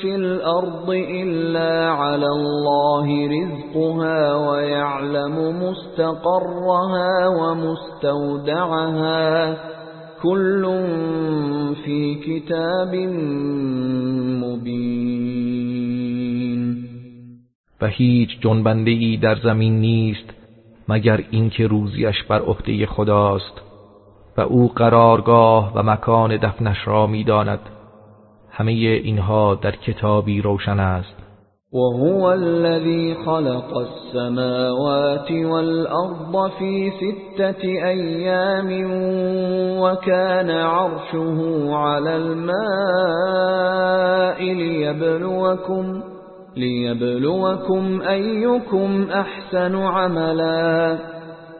في الأرض إلا على الله رزقها ويعلم مستقرها ومستودعها كل في كتاب مبين و هیچ جنبنده ای در زمین نیست مگر اینکه روزیش بر عهده خداست و او قرارگاه و مکان دفنش را می‌داند. همه اینها در کتابی روشن است. وهو الذي خلق السماوات والأرض في ستة أيام وكان عرشه على الماء ليبلوكم ليبلوكم أيكم أحسن عملا.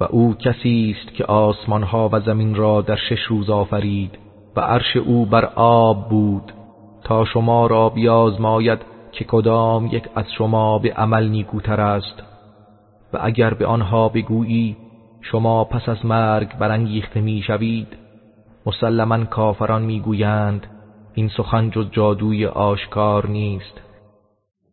و او کسی است که آسمان ها و زمین را در شش روز آفرید و عرش او بر آب بود. تا شما را بیازماید که کدام یک از شما به عمل نیکوتر است. و اگر به آنها بگویی شما پس از مرگ برانگیخته می‌شوید. مسلما کافران می‌گویند این سخن جز جادوی آشکار نیست.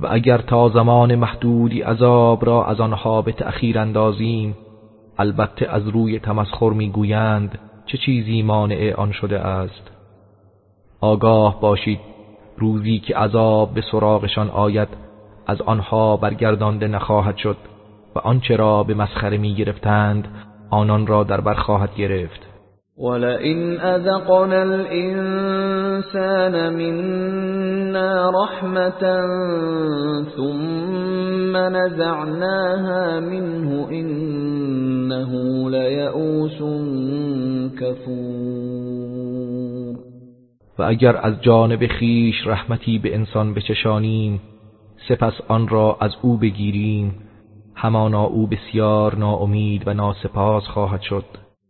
و اگر تا زمان محدودی عذاب را از آنها به تأخیر اندازیم البته از روی تمسخر می‌گویند چه چیزی مانع آن شده است. آگاه باشید روزی که عذاب به سراغشان آید از آنها برگردانده نخواهد شد و آنچه را به مسخره می گرفتند آنان را در بر خواهد گرفت. ولئن أذقنا الإنسان منا رحمة ثم نزعناها منه إنه ليئوس كفور و اگر از جانب خیش رحمتی به انسان بچشانیم سپس آن را از او بگیریم. همانا او بسیار ناامید و ناسپاس خواهد شد.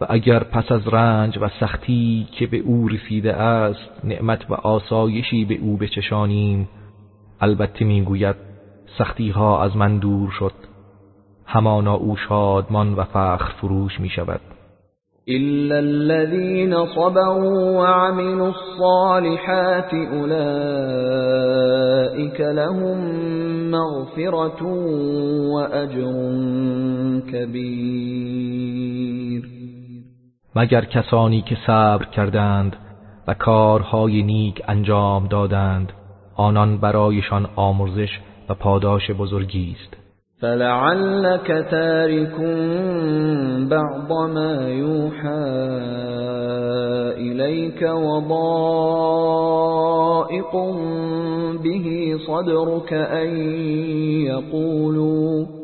و اگر پس از رنج و سختی که به او رسیده است نعمت و آسایشی به او بچشانیم البته می‌گوید سختی ها از من دور شد. همانا او شادمان و فخر فروش می شود إلا الذين صبروا وعملوا الصالحات أولئك لهم مغفرة وأجر كبير. مگر کسانی که صبر کردند و کارهای نیک انجام دادند آنان برایشان آمرزش و پاداش بزرگی است. فلعلك تارك بعض ما يوحى إليك وضائق به صدرك أن يقولوا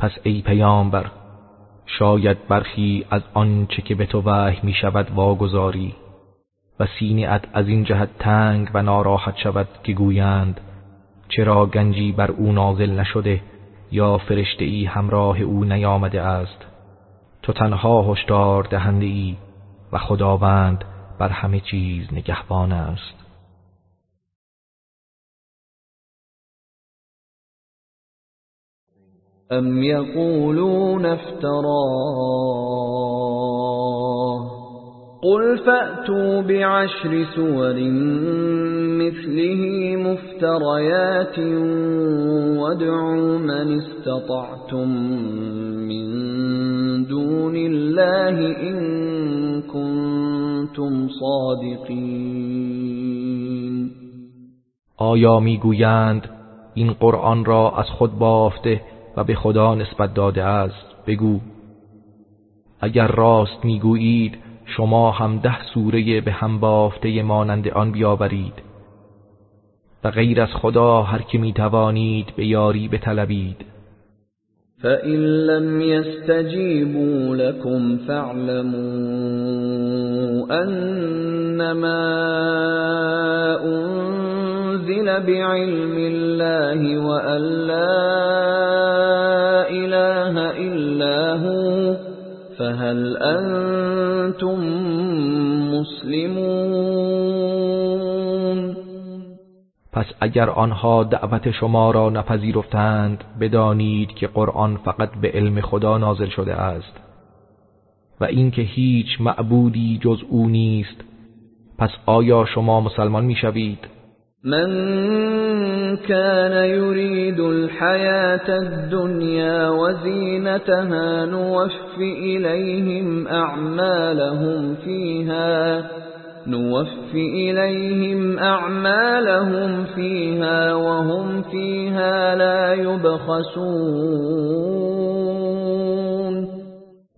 پس ای پیامبر شاید برخی از آنچه که به تو وحی می شود واگذاری و سینه از این جهت تنگ و ناراحت شود که گویند چرا گنجی بر او نازل نشده یا فرشته ای همراه او نیامده است؟ تو تنها هشدار دهنده ای و خداوند بر همه چیز نگهبان است. ام یقولون افتراه قل فأتوا بعشر سور مثله مفتريات وادعوا من استطعتم من دون الله إن كنتم صادقین آیا می‌گویند این قرآن را از خود بافته و به خدا نسبت داده است بگو. اگر راست می‌گویید شما هم ده سوره به هم بافته مانند آن بیاورید. و غیر از خدا هر که می‌توانید به یاری بطلبید. فَإِن لَّمْ يَسْتَجِيبُوا لَكُمْ فَاعْلَمُوا أَنَّمَا بِعِلْمِ اللَّهِ وَأَن لَّا إِلَٰهَ إِلَّا هُوَ فَهَلْ أَنتُم مُّسْلِمُونَ؟ پس اگر آنها دعوت شما را نپذیرفتند بدانید که قرآن فقط به علم خدا نازل شده است. و اینکه هیچ معبودی جز او نیست. پس آیا شما مسلمان می‌شوید؟ من كان يريد الحياة الدنيا وزينتها نوف إليهم أعمالهم فيها نوف إليهم أعمالهم فيها وهم فيها لا يبخسون.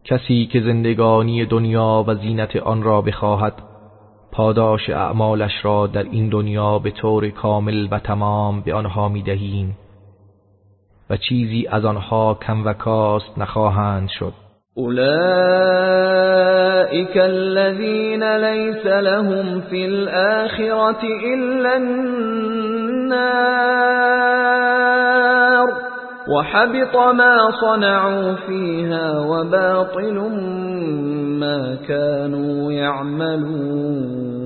کسی که زندگانی دنیا و زینت آن را بخواهد پاداش اعمالش را در این دنیا به طور کامل و تمام به آنها می‌دهیم و چیزی از آنها کم و کاست نخواهند شد. أولئك الذين ليس لهم في الآخرة إلا النار. وحبط ما صنعوا فيها وباطل ما كانوا يعملون.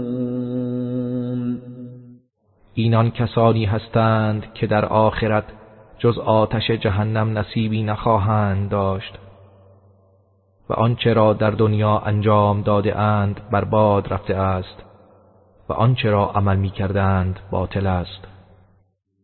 اینان کسانی هستند که در آخرت جز آتش جهنم نصیبی نخواهند داشت و آنچه را در دنیا انجام داده اند برباد رفته است و آنچه را عمل می کردند باطل است.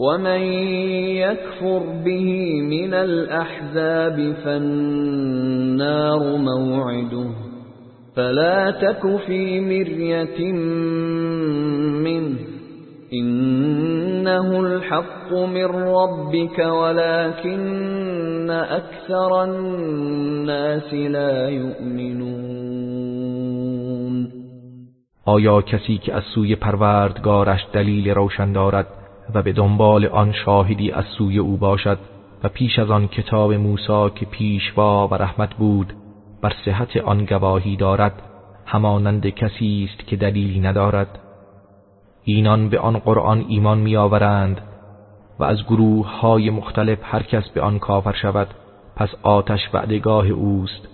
ومن يكفر به من الأحزاب فالنار موعده فلا تك في مرية منه إنه الحق من ربك ولكن أكثر الناس لا يؤمنون آیا کسی که از سوی پروردگارش دلیل روشن دارد و به دنبال آن شاهدی از سوی او باشد و پیش از آن کتاب موسی که پیشوا و رحمت بود بر صحت آن گواهی دارد همانند کسی است که دلیلی ندارد. اینان به آن قرآن ایمان میآورند و از گروه های مختلف هر کس به آن کافر شود پس آتش وعدگاه اوست.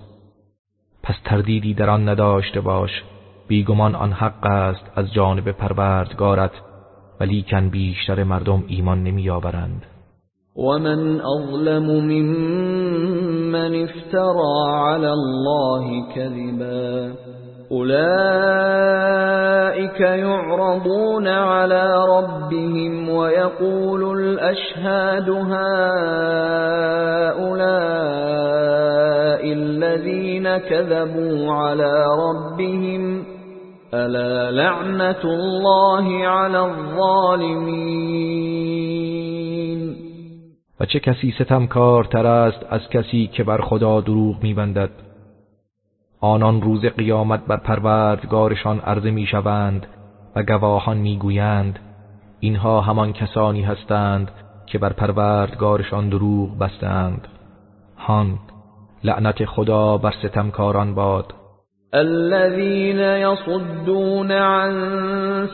پس تردیدی در آن نداشته باش بیگمان آن حق است از جانب پروردگارت. ولیکن بیشتر مردم ایمان نمیآورند ومن أظلم ممن افترى على الله كذبا أولئك يعرضون على ربهم ويقول الأشهاد هؤلاء الذين كذبوا على ربهم ألا لعنة الله على الظالمين؟ و چه کسی ستمکارتر است از کسی که بر خدا دروغ میبندد؟ آنان روز قیامت بر پروردگارشان عرضه می‌شوند و گواهان می‌گویند اینها همان کسانی هستند که بر پروردگارشان دروغ بستند. هان لعنت خدا بر ستمکاران باد. الذين يصدون عن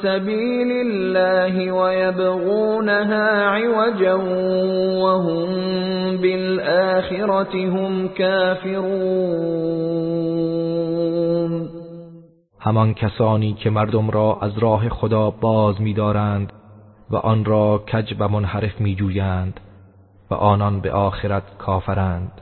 سبيل الله ويبغونها عوجا وهم بالآخرة هم كافرون. همان کسانی که مردم را از راه خدا باز می‌دارند و آن را کج و منحرف می‌جویند و آنان به آخرت کافرند.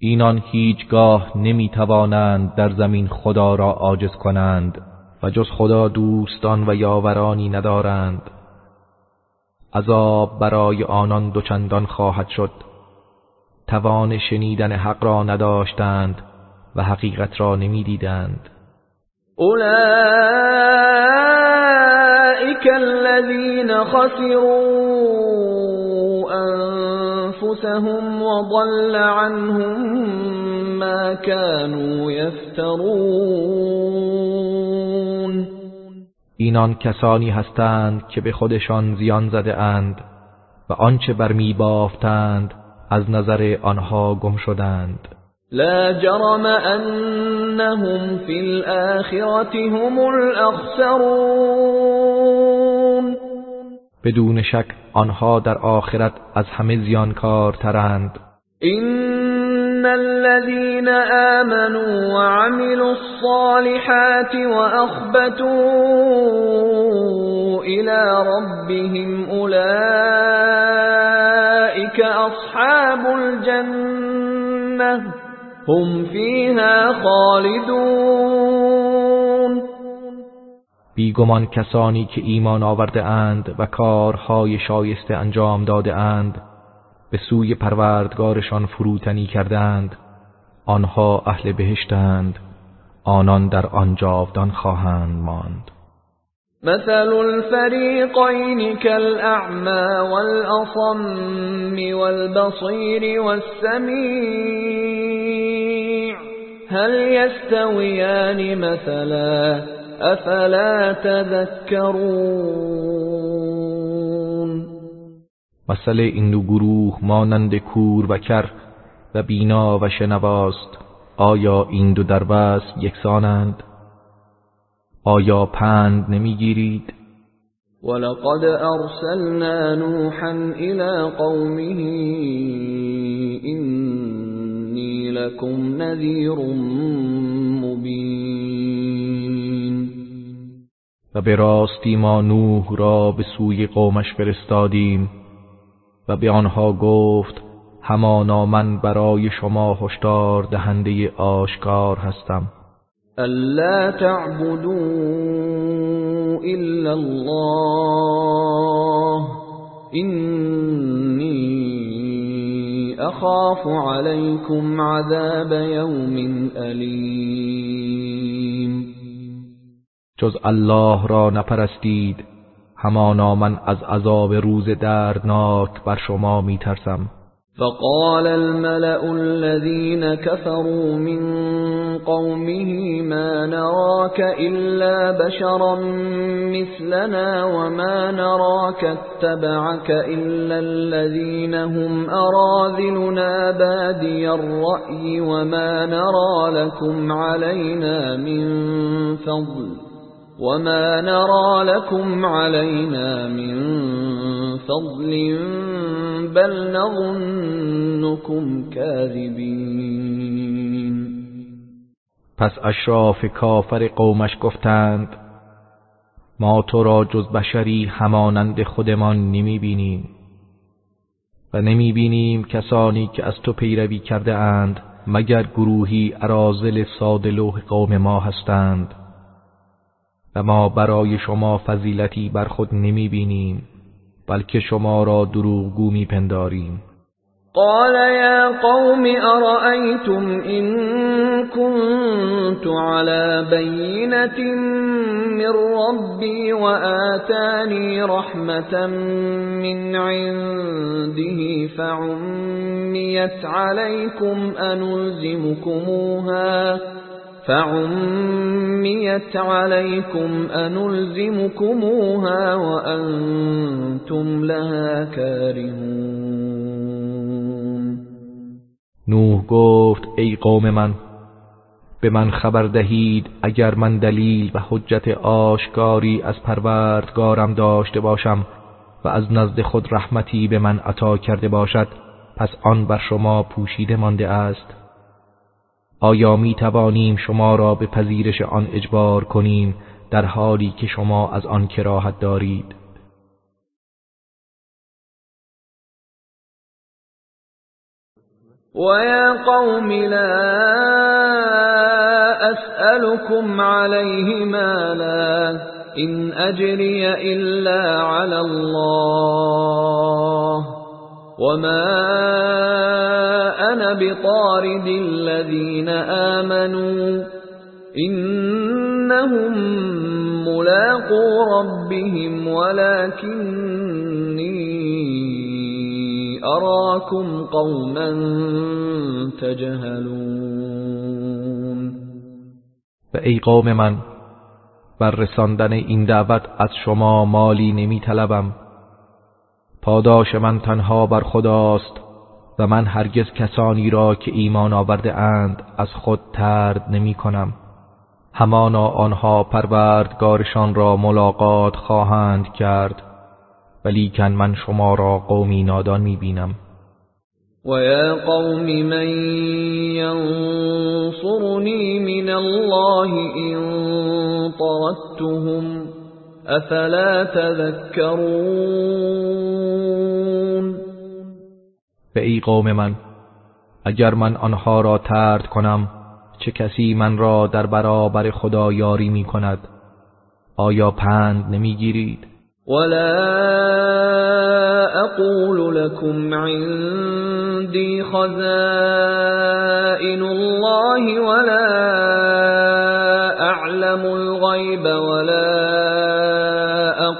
اینان هیچگاه نمی توانند در زمین خدا را عاجز کنند و جز خدا دوستان و یاورانی ندارند. عذاب برای آنان دوچندان خواهد شد. توان شنیدن حق را نداشتند و حقیقت را نمی‌دیدند. أولئك الذين خسروا أنفسهم وضل عنهم ما كانوا يفترون. اینان کسانی هستند که به خودشان زیان زده اند و آنچه برمی بافتند از نظر آنها گم شدند. لا جرم أنهم في الآخرة هم الأخسرون بدون شک آنها در آخرت از همه زیانکارترند. إن الذين آمنوا وعملوا الصالحات وأخبتوا إلى ربهم أولئك أصحاب الجنة هم فيها خالدون. بیگمان کسانی که ایمان آورده اند و کارهای شایسته انجام داده اند به سوی پروردگارشان فروتنی کردند. آنها اهل بهشتند آنان در آن جاودان خواهند ماند. مثل الفريقين كالأعمى والأصم والبصير والسميع هل يستويان مثلا أفلا تذكرون مثل این دو گروه مانند کور و کر و بینا و شنواست آیا این دو در یکسانند؟ آیا پند نمی‌گیرید؟ ولقد أرسلنا نوحا إلى قومه إني لكم نذير مبين به راستی ما نوح را به سوی قومش فرستادیم و به آنها گفت همانا من برای شما هشدار دهنده آشکار هستم. ألا تعبدوا إلا الله إني أخاف عليكم عذاب يوم أليم جز الله را نپرستید. همانا من از عذاب روز دردناک بر شما میترسم. فقال الملأ الذين كفروا من قومه ما نراك إلا بشرا مثلنا وما نراك اتبعك إلا الذين هم أراذلنا بادي الرأي وما نرى لكم علينا من فضل. وما نرى لكم علينا من فضل بل نظنكم كاذبین پس اشراف کافر قومش گفتند ما تو را جز بشری همانند خودمان نمی بینیم و نمی بینیم کسانی که از تو پیروی کرده اند مگر گروهی ارازل سادلوه قوم ما هستند. و ما برای شما فضیلتی بر خود نمی بینیم بلکه شما را دروغگو می پنداریم قال يا قوم أرأيتم إن كنت على بينة من ربي وآتاني رحمة من عنده فعميت عليكم فعميت عليكم أنلزمكموها وأنتم لها كارهون. نوح گفت ای قوم من به من خبر دهید اگر من دلیل و حجت آشکاری از پروردگارم داشته باشم و از نزد خود رحمتی به من عطا کرده باشد پس آن بر شما پوشیده مانده است. آیا می توانیم شما را به پذیرش آن اجبار کنیم در حالی که شما از آن کراهت دارید؟ ويا قوم لا أسألكم عليه مالا إن أجري إلا على الله. وما أنا بطارد الذين آمنوا إنهم ملاقو ربهم ولكني أراكم قوما تجهلون و ای قوم من بر رساندن این دعوت از شما مالی نمی طلبم پاداش من تنها بر خداست و من هرگز کسانی را که ایمان آورده اند از خود ترد نمی کنم. همانا آنها پروردگارشان را ملاقات خواهند کرد ولیکن من شما را قومی نادان می بینم. ويا قوم من ينصرني من الله إن طردتهم أفلا تذكرون؟ به ای قوم من اگر من آنها را ترد کنم چه کسی من را در برابر خدا یاری می کند؟ آیا پند نمی‌گیرید ولا أقول لكم عندي خزائن الله ولا أعلم الغيب ولا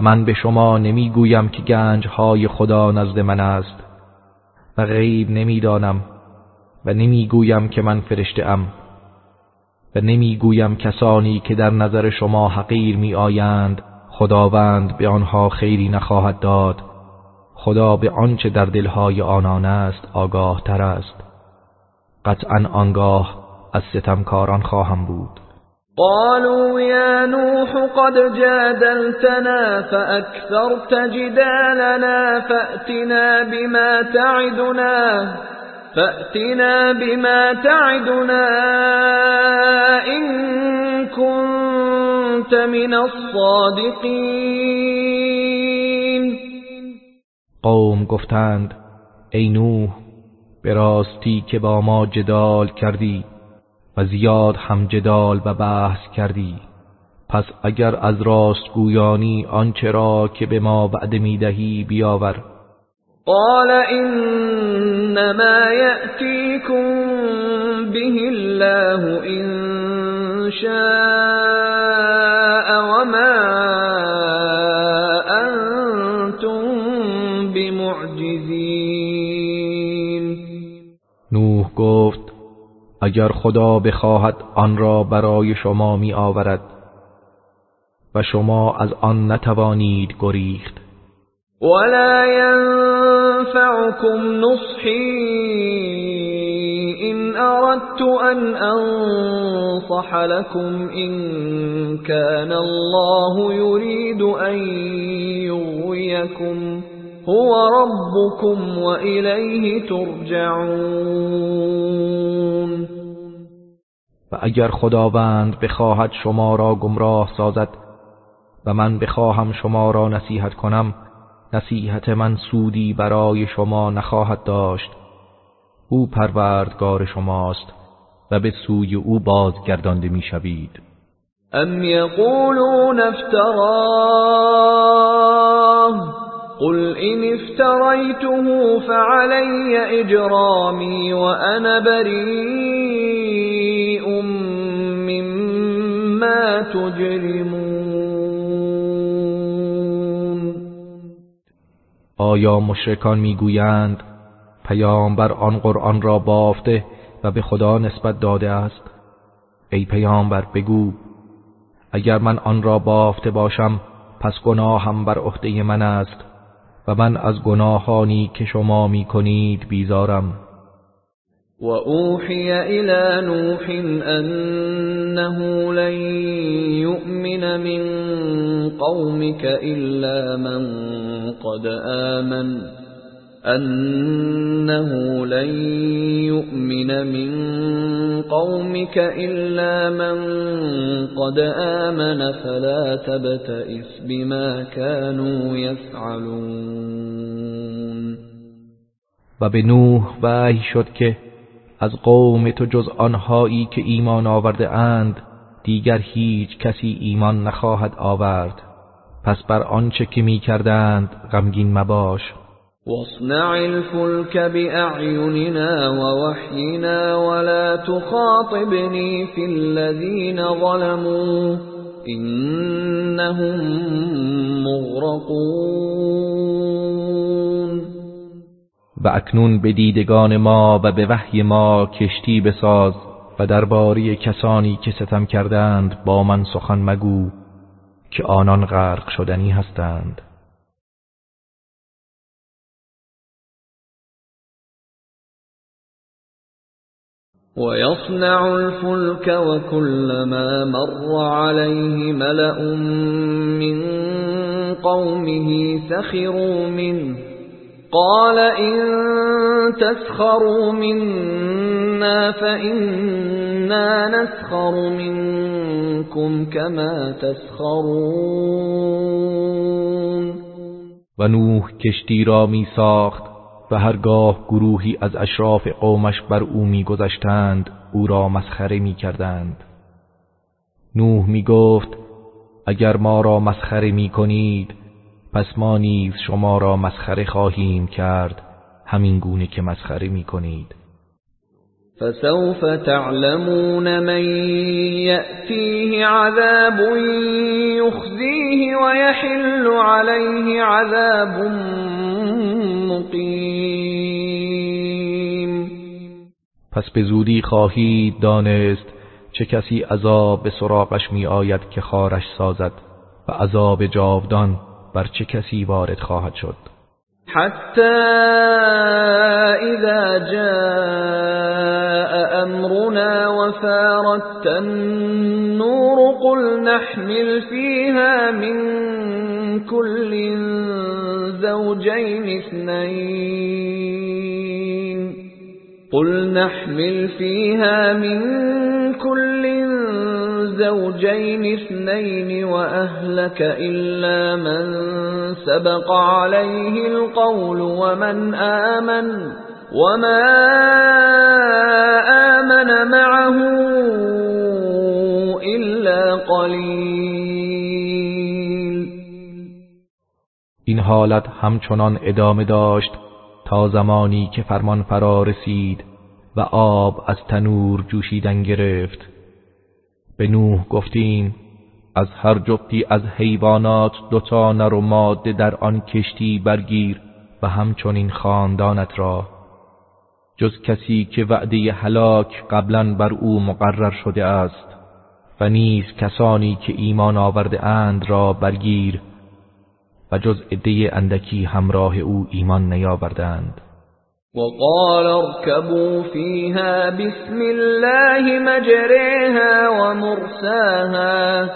من به شما نمی‌گویم که گنج های خدا نزد من است و غیب نمی‌دانم و نمی‌گویم که من فرشته ام و نمی‌گویم کسانی که در نظر شما حقیر می آیند خداوند به آنها خیری نخواهد داد. خدا به آنچه در دلهای آنان است آگاه تر است. قطعا آنگاه از ستمکاران خواهم بود. قالوا يا نوح قد جادلتنا فأكثرت جدالنا فأتنا بما تعدنا فأتنا بما تعدنا إن كنت من الصادقين. قوم گفتند ای نوح به راستی که با ما جدال کردی. و زیاد هم جدال و بحث کردی. پس اگر از راست گویانی آنچه را که به ما وعده می‌دهی بیاور. قال انما یأتیکم به الله ان شاء اگر خدا بخواهد آن را برای شما می آورد و شما از آن نتوانید گریخت. ولا ينفعكم نصحي إن أردت أن أنصح لكم إن كان الله يريد أن يغويكم هو ربكم وإليه ترجعون. و اگر خداوند بخواهد شما را گمراه سازد و من بخواهم شما را نصیحت کنم نصیحت من سودی برای شما نخواهد داشت. او پروردگار شماست و به سوی او بازگردانده می‌شوید. ام یقولون افتراه قل إن افتريته فعلي إجرامي وأنا بريء تجرمون. آیا مشرکان می‌گویند پیامبر آن قرآن را بافته و به خدا نسبت داده است؟ ای پیامبر بگو اگر من آن را بافته باشم پس گناهم بر عهده من است و من از گناهانی که شما می کنید بیزارم. و اوحی إلى نوح انه لن یؤمن من قومك الا من قد آمن أنه لن يؤمن من قومك إلا من قد آمن فلا تبتئس بما كانوا يفعلون و به نوح وحی شد که از قوم تو جز آنهایی که ایمان آورده اند دیگر هیچ کسی ایمان نخواهد آورد. پس بر آنچه که می کردند غمگین مباش. واصنع الفلك بأعيننا ووحينا ولا تخاطبني في الذين ظلموا إنهم مغرقون. و اکنون به دیدگان ما و به وحی ما کشتی بساز و درباره کسانی که ستم کردند با من سخن مگو که آنان غرق شدنی هستند. ويصنع الفلك وكلما مر عليه ملأ من قومه سخروا منه قال إن تسخروا منا فإنا نسخر منكم كما تسخرون. و نوح کشتی را می ساخت و هرگاه گروهی از اشراف قومش بر او میگذشتند او را مسخره می‌کردند نوح می‌گفت اگر ما را مسخره می‌کنید پس ما نیز شما را مسخره خواهیم کرد همین گونه که مسخره می‌کنید. فسوف تعلمون من يأتيه عذاب يخزيه ويحل عليه عذاب مقیم. پس به زودی خواهید دانست چه کسی عذاب به سراغش می آید که خارش سازد و عذاب جاودان بر چه کسی وارد خواهد شد؟ حتی اذا جاء امرنا وفارت النور قل نحمل فيها من كل زوجين اثنين. قل نحمل فيها من كل الزوجين اثنين وأهلك إلا من سبق عليه القول ومن آمن وما آمن معه إلا قلیل این حالت همچنان ادامه داشت. تا زمانی که فرمان فرا رسید و آب از تنور جوشیدن گرفت. به نوح گفتیم از هر جفتی از حیوانات دوتا نر و ماده در آن کشتی برگیر و همچنین خاندانت را. جز کسی که وعده هلاک قبلا بر او مقرر شده است و نیز کسانی که ایمان آورده اند را برگیر و جز عده اندکی همراه او ایمان نیاوردند. وقال اركبوا فيها بسم الله مجريها ومرساها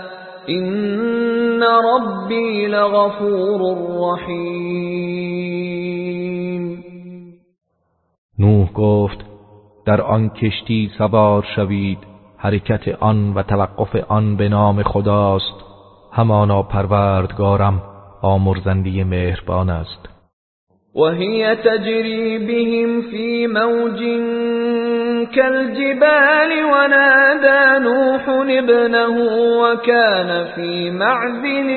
إن ربي لغفور رحیم. نوح گفت در آن کشتی سوار شوید حرکت آن و توقف آن به نام خداست. همانا پروردگارم. آمرزندی مهربان است. وهي تجري بهم في موج كالجبال ونادى نوح ابنه وكان في معزل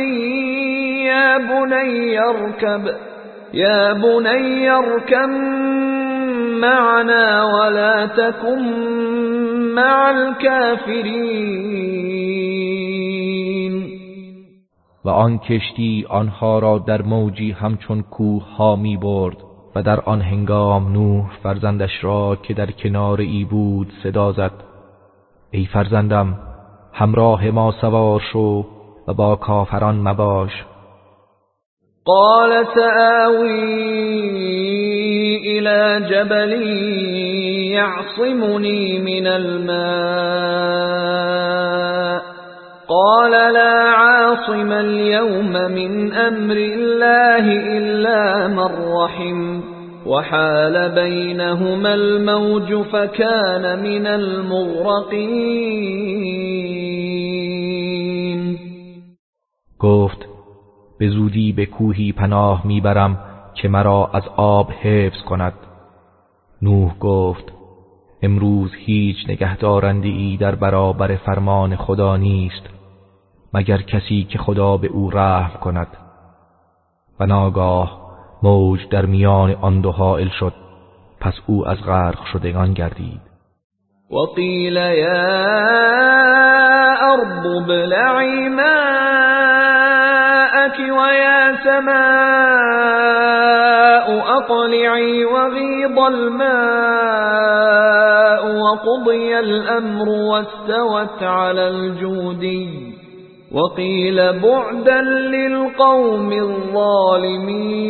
يا بني اركب يا بني اركب معنا ولا تكن مع الكافرين. و آن کشتی آنها را در موجی همچون کوه ها می برد و در آن هنگام نوح فرزندش را که در کنار ای بود صدا زد. ای فرزندم همراه ما سوار شو و با کافران مباش. قال سآوی الى جبل يعصمني من الماء. قال لا عاصم اليوم من أمر الله إلا من رحم وحال بينهما الموج فكان من المغرقين. گفت به زودی به کوهی پناه می‌برم که مرا از آب حفظ کند. نوح گفت امروز هیچ نگهدارنده ای در برابر فرمان خدا نیست مگر کسی که خدا به او رحم کند. و ناگاه موج در میان آن دو حائل شد پس او از غرق شدگان گردید. وقیل یا ارض بلعی ماءك ويا سماء اقلعی وغیض الماء وقضی الأمر واستوت على الجودی وقيل بعدا للقوم الظالمين.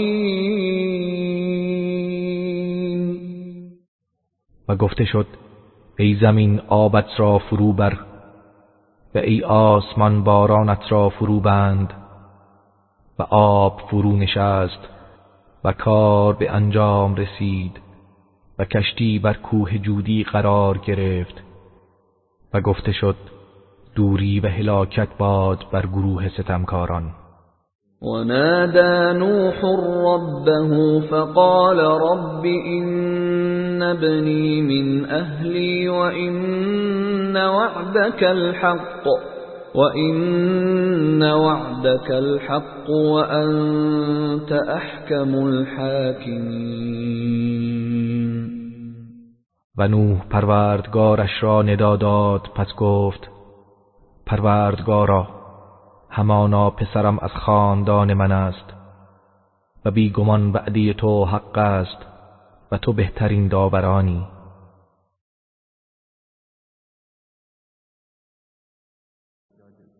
و گفته شد ای زمین آبت را فرو بر و ای آسمان بارانت را فرو بند و آب فرو نشست و کار به انجام رسید و کشتی بر کوه جودی قرار گرفت و گفته شد دوری و هلاکت باد بر گروه ستمکاران. ونادى نوح ربه فقال رب إن ابني من أهلي وإن وعدك الحق. وإن وعدك الحق وأنت أحكم الحاكمين. و نوح پروردگارش را ندا داد پس گفت پروردگارا همانا پسرم از خاندان من است و بیگمان وعده تو حق است و تو بهترین داورانی.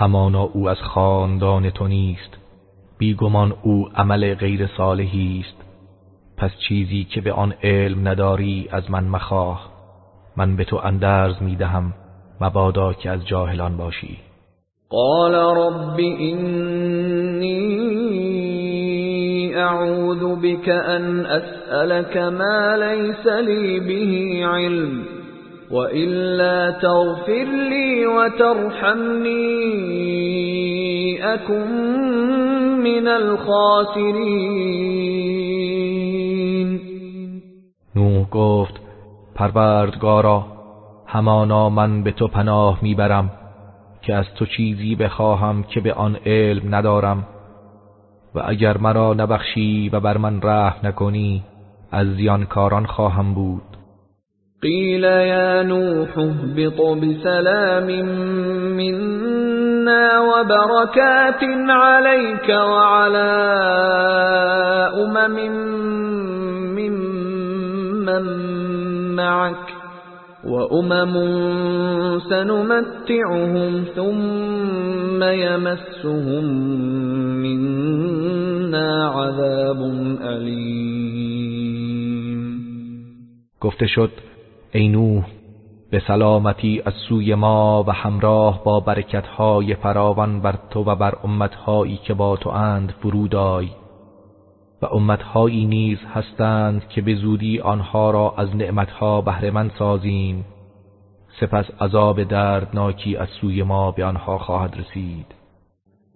همانا او از خاندان تو نیست. بیگمان او عمل غیر صالحی است. پس چیزی که به آن علم نداری از من مخواه. من به تو اندرز می‌دهم مبادا که از جاهلان باشی. قال رب اینی اعوذ بك ان اسألك ما ليس لي به علم. وإلا تغفر لي وترحمني أكن من الخاسرین نوح گفت پروردگارا همانا من به تو پناه می‌برم که از تو چیزی بخواهم که به آن علم ندارم. و اگر مرا نبخشی و بر من رحم نکنی از زیانکاران خواهم بود. قیل یا نوح اهبط بسلام منا وبركات عليك وعلى أمم ممن معك وأمم سنمتعهم ثم يمسهم منا عذاب علیم گفته شد ای نوح به سلامتی از سوی ما و همراه با برکتهای فراوان بر تو و بر امتهایی که با تو اند فرود و امتهایی نیز هستند که به زودی آنها را از نعمتها بهرهمند سازیم. سپس عذاب دردناکی از سوی ما به آنها خواهد رسید.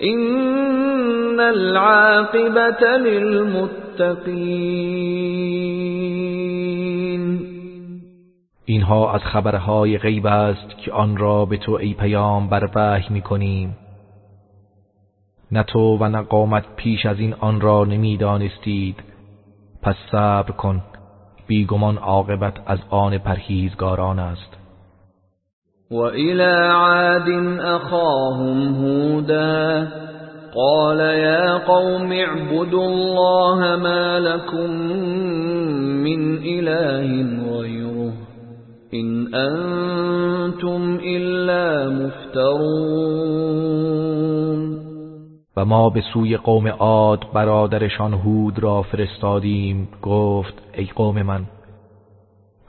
ان العاقبت للمتقین اینها از خبرهای غیب است که آن را به تو ای پیام بر وحی می‌کنیم. نه تو و نه قومت پیش از این آن را نمی‌دانستید. پس صبر کن بیگمان عاقبت از آن پرهیزگاران است. وإلى عاد أخاهم هودا قال يا قوم اعبدوا الله ما لكم من إله غيره إن أنتم إلا مفترون. و ما به سوی قوم عاد برادرشان هود را فرستادیم. گفت ای قوم من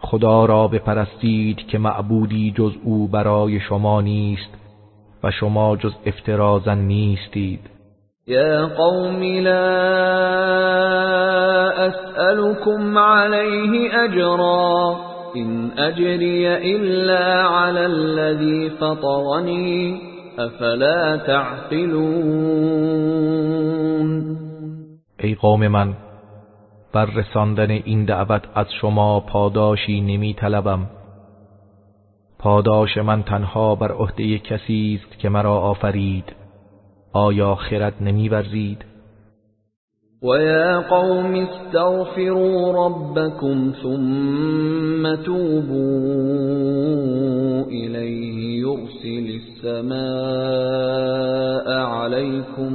خدا را بپرستید که معبودی جز او برای شما نیست و شما جز افترازن نیستید. یا قوم لا اسألكم علیه اجرا ان اجری الا علی الذی فطرنی افلا تعقلون. ای قوم من بر رساندن این دعوت از شما پاداشی نمی طلبم پاداش من تنها بر عهده کسی است که مرا آفرید. آیا خرد نمی ورزید یا قوم استغفروا ربكم ثم توبوا إليه يرسل السماء عليكم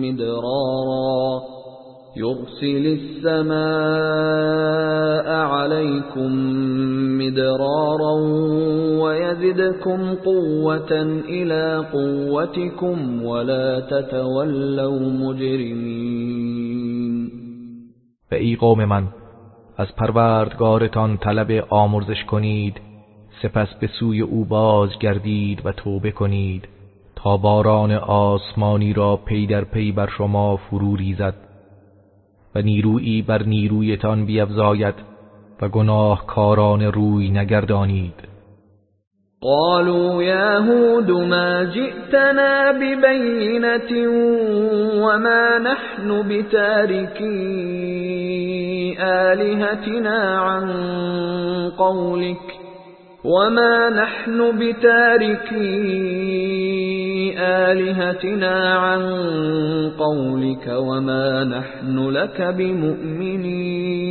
مدرارا يرسل السماء عليكم مدرارا ويزدكم قوة إلى قوتكم ولا تتولوا مجرمين. و ای قوم من از پروردگارتان طلب آمرزش کنید سپس به سوی او باز گردید و توبه کنید تا باران آسمانی را پی در پی بر شما فرو ریزد. و نیرویی بر نیرویتان بیفزاید و گناهکاران روی نگردانید. قالوا يا هود ما جئتنا ببينة وما نحن بتاركي آلهتنا عن قولك وما نحن بتاركي آلهتنا عن قولك وما نحن لك بمؤمنین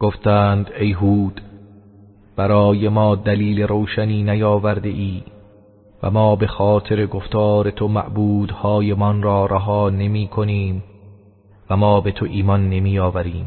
گفتند ای هود برای ما دلیل روشنی نیاورده ای و ما به خاطر گفتار تو معبودهایمان را رها نمی کنیم و ما به تو ایمان نمی آوریم.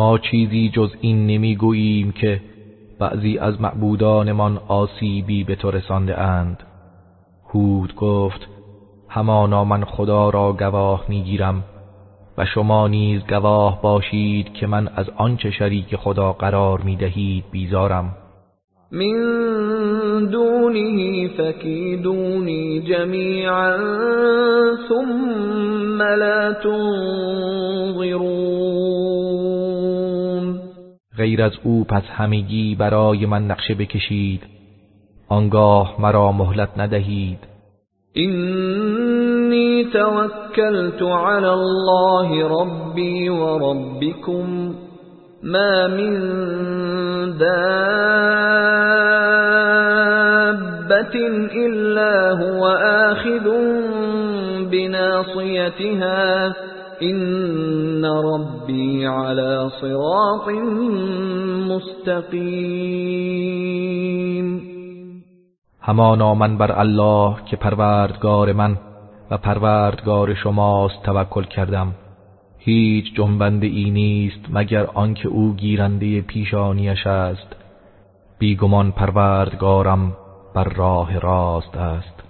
ما چیزی جز این نمی‌گوییم که بعضی از معبودانمان آسیبی به تو رسانده اند. هود گفت همانا من خدا را گواه می‌گیرم و شما نیز گواه باشید که من از آنچه شریک خدا قرار می‌دهید بیزارم. من دونه فكيدوني جميعا ثم لا تنظرون. غیر از او پس همگی برای من نقشه بکشید. آنگاه مرا مهلت ندهید. إني توكلت على الله ربي وربكم ما من دابة إلا هو آخذ بناصيتها إن ربي على صراط مستقيم همانا من بر الله که پروردگار من و پروردگار شماست توکل کردم. هیچ جنبنده ای نیست مگر آنکه او گیرنده پیشانیش است. بیگمان پروردگارم بر راه راست است.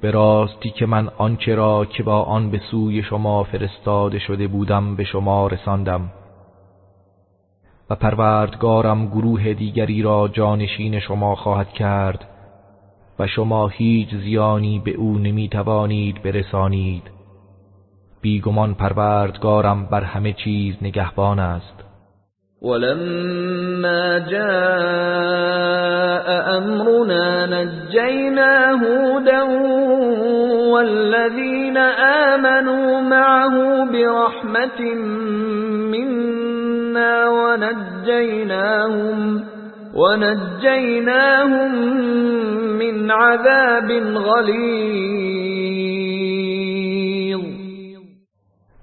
به راستی که من آنچه را که با آن به سوی شما فرستاده شده بودم به شما رساندم. و پروردگارم گروه دیگری را جانشین شما خواهد کرد و شما هیچ زیانی به او نمی توانید برسانید. بیگمان پروردگارم بر همه چیز نگهبان است. ولما جاء أمرنا نجينا هودا والذين آمنوا معه برحمة منا ونجيناهم ونجيناهم من عذاب غلیظ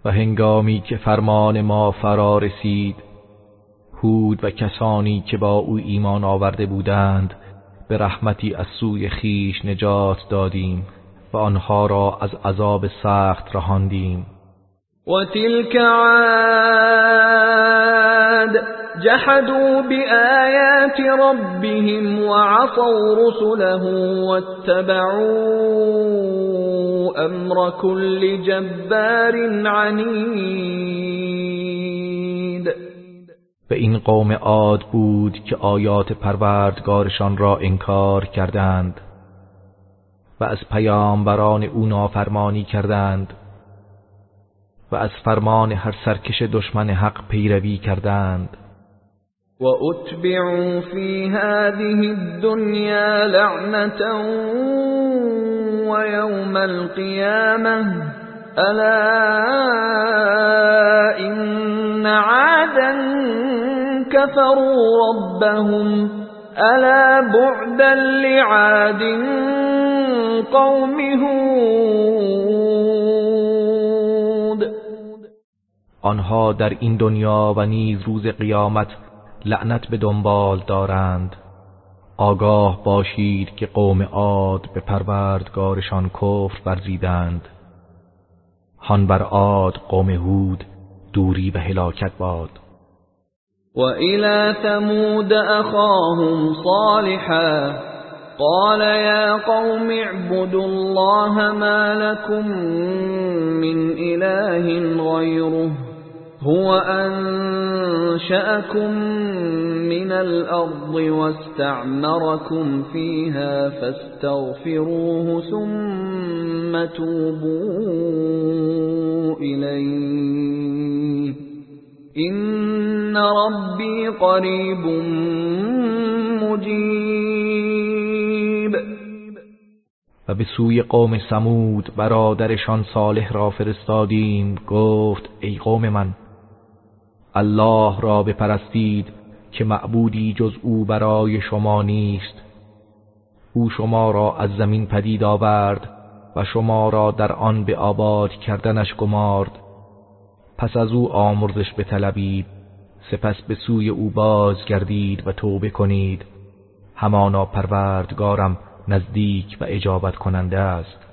و هنگامی که فرمان ما فرا رسید هود و کسانی که با او ایمان آورده بودند به رحمتی از سوی خیش نجات دادیم و آنها را از عذاب سخت رهاندیم. و تلك عاد جحدوا بآيات ربهم وعصوا رسله واتبعوا امر كل جبار عنید به این قوم عاد بود که آیات پروردگارشان را انکار کردند و از پیامبران او نافرمانی کردند و از فرمان هر سرکش دشمن حق پیروی کردند. و اتبعوا فی هذه الدنیا لعنتا و یوم القیامه الا ان عادا كفروا ربهم الا بعدا لعاد قوم هود. آنها در این دنیا و نیز روز قیامت لعنت به دنبال دارند. آگاه باشید که قوم عاد به پروردگارشان کفر ورزیدند. هان بر عاد قوم هود دوری به هلاکت باد. و الى ثمود اخاهم صالحا قال يا قوم اعبدوا الله ما لكم من اله غيره هو أنشأكم من الأرض واستعمركم فيها فاستغفروه ثم توبوا إليه. إن ربي قريب مجيب. و قوم سمود برادرشان صالح را فرستادیم گفت ای قوم من الله را بپرستید که معبودی جز او برای شما نیست. او شما را از زمین پدید آورد و شما را در آن به آباد کردنش گمارد. پس از او آمرزش بطلبید سپس به سوی او بازگردید و توبه کنید. همانا پروردگارم نزدیک و اجابت کننده است.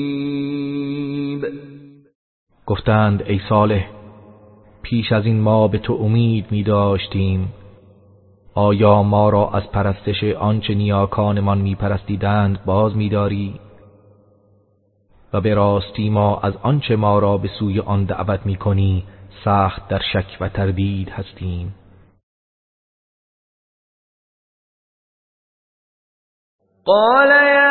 گفتند ای صالح پیش از این ما به تو امید می داشتیم آیا ما را از پرستش آنچه نیاکانمان می پرستیدند باز می داری؟ و به راستی ما از آنچه ما را به سوی آن دعوت می کنی سخت در شک و تردید هستیم قال يا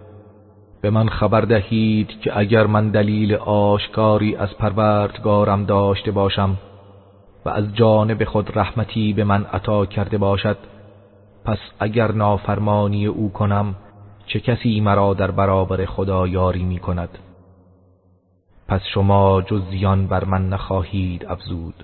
به من خبر دهید که اگر من دلیل آشکاری از پروردگارم داشته باشم و از جانب خود رحمتی به من عطا کرده باشد پس اگر نافرمانی او کنم چه کسی مرا در برابر خدا یاری می کند پس شما جز زیان بر من نخواهید افزود.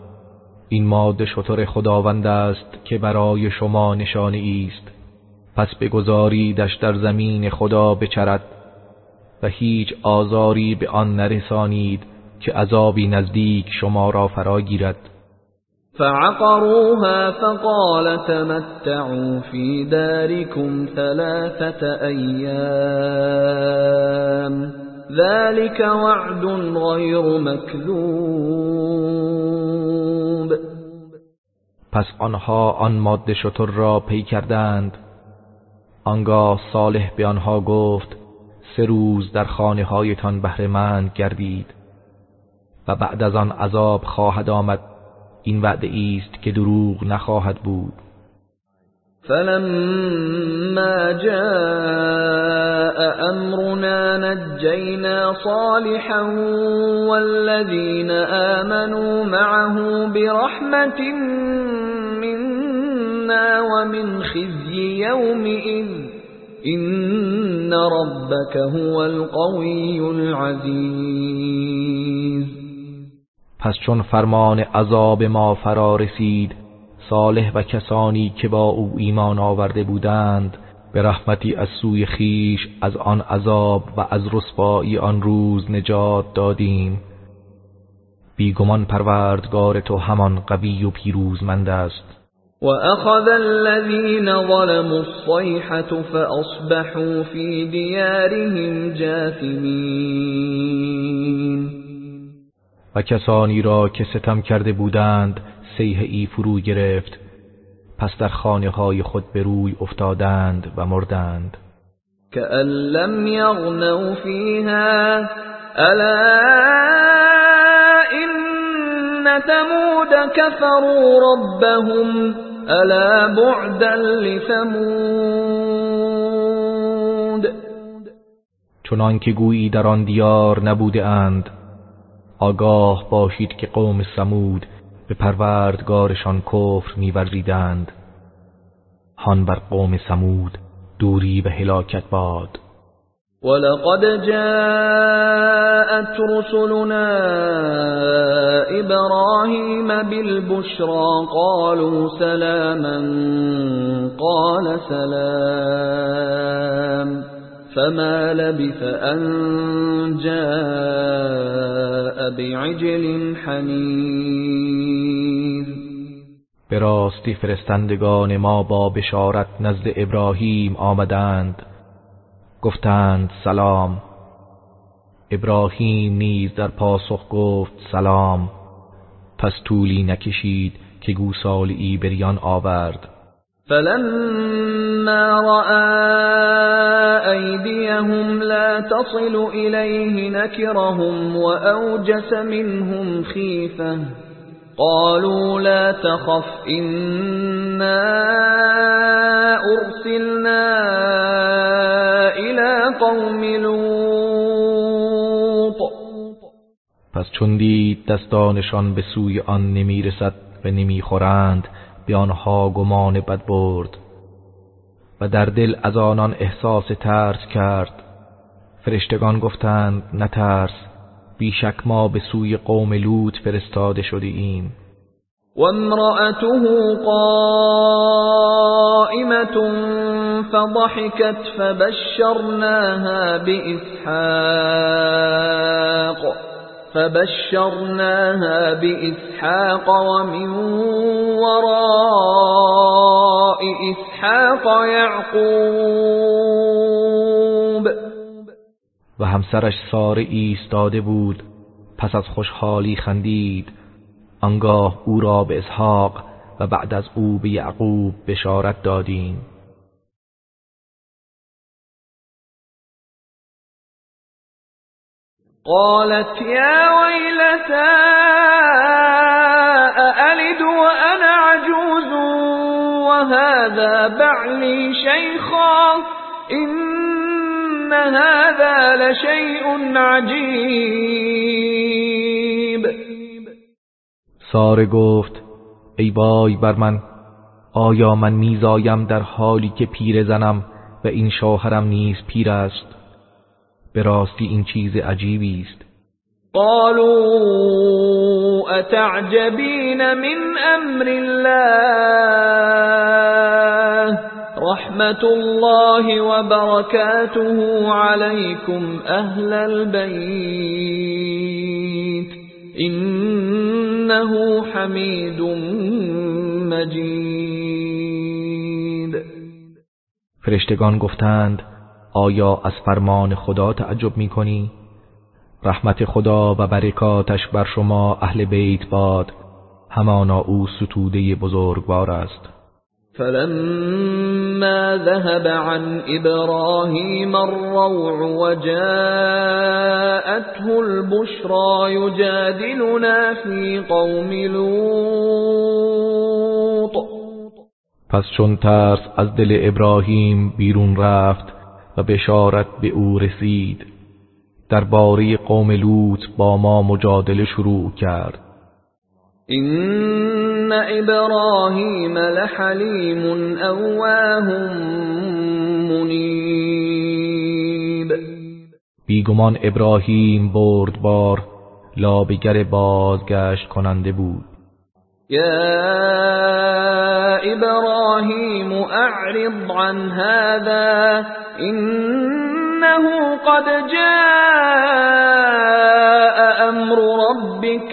این ماده شطر خداوند است که برای شما نشانه است پس بگذاریدش در زمین خدا بچرد و هیچ آزاری به آن نرسانید که عذابی نزدیک شما را فرا گیرد. فعقروها فقال تمتعوا في داركم ثلاثة أيام ذلك وعد غير مكذوب پس آنها آن ماده شطر را پی کردند. آنگاه صالح به آنها گفت سه روز در خانه هایتان بهرهمند گردید و بعد از آن عذاب خواهد آمد. این وعده است که دروغ نخواهد بود. فلما جاء امرنا نجينا صالحا والذين آمنوا معه برحمة ومن خزي يومئذ إن ربك هو القوي العزيز. پس چون فرمان عذاب ما فرا رسید صالح و کسانی که با او ایمان آورده بودند به رحمتی از سوی خیش از آن عذاب و از رسوایی آن روز نجات دادیم. بیگمان پروردگار تو همان قوی و پیروزمند است. وأخذ الذين ظلموا الصيحة فأصبحوا في ديارهم جاثمين و کسانی را که ستم کرده بودند سیه ای فرو گرفت. پس در خانه های خود به روی افتادند و مردند. كأن لم يغنوا فيها ألا إن ثمود كفروا ربهم ألا بعدا لثمود؟ چنان که گویی در آن دیار نبوده اند آگاه باشید که قوم سمود به پروردگارشان کفر میورزیدند. هان بر قوم سمود دوری به هلاکت باد. ولقد جاءت رسلنا إبراهيم بالبشرى قالوا سلاما قال سلام. فما لبث أن جاء بعجل حنيذ. به راستی فرستندگان ما با بشارت نزد ابراهیم آمدند. گفتند سلام. ابراهیم نیز در پاسخ گفت سلام. پس طولی نکشید که گوسالی بریان آورد. فلما رأى أيديهم لا تصل إليه نكرهم وأوجس منهم خيفة. قالوا لا تخف إنا أرسلنا إلى قوم لوط. پس چون دید دستانشان به سوی آن نمی‌رسد و نمی‌خورند به آنها گمان بد برد و در دل از آنان احساس ترس کرد. فرشتگان گفتند نترس. بیشک ما به سوی قوم لوط فرستاده شده ایم وامرأته قائمة فضحكت فبشرناها بإسحاق فبشرناها بإسحاق ومن وراء إسحاق يعقوب. و همسرش ساره ایستاده بود. پس از خوشحالی خندید. آنگاه او را به اسحاق و بعد از او به یعقوب بشارت دادیم. قالت يا ويلتى أألد وأنا عجوز؟ وهذا بعلي شيخا إن هذا لشيء عجيب. ساره گفت ای وای بر من آیا من میزایم در حالی که پیر زنم و این شوهرم نیز پیر است؟ به راستی این چیز عجیبی است. قالوا اتعجبین من امر الله؟ رحمت الله وبركاته عليكم اهل البيت انه حمید مجید. فرشتگان گفتند آیا از فرمان خدا تعجب می کنی؟ رحمت خدا و برکاتش بر شما اهل بیت باد همانا او ستوده بزرگوار است. فلما ذهب عن إبراهيم الروع وجاءته البشرى يجادلنا في قوم لوط. پس چون ترس از دل ابراهیم بیرون رفت و بشارت به او رسید درباره قوم لوط با ما مجادله شروع کرد. إن إبراهيم لحليم أواه منيب. بیگمان ابراهیم بردبار لابگر بازگشت کننده بود. يا إبراهيم أعرض عن هذا إنه قد جاء أمر ربك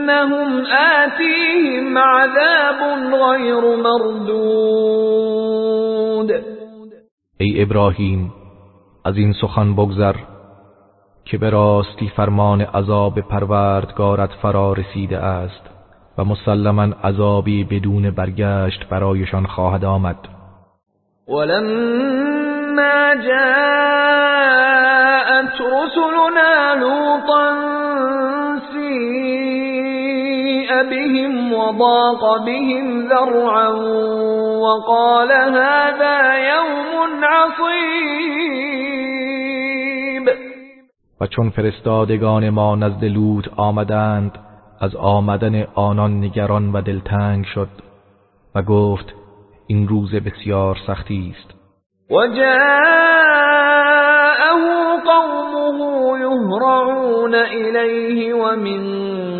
وإنهم آتيهم عذاب غير مردود. ای ابراهیم از این سخن بگذر که به راستی فرمان عذاب پروردگارت فرا رسیده است و مسلما عذابی بدون برگشت برایشان خواهد آمد. ولما جاءت رسلنا لوطا وضاق بهم ذرعا وقال هذا يوم عصيب. و چون فرستادگان ما نزد لوط آمدند از آمدن آنان نگران و دلتنگ شد و گفت این روز بسیار سختی است. و جاءه قومه یهرعون الیه و من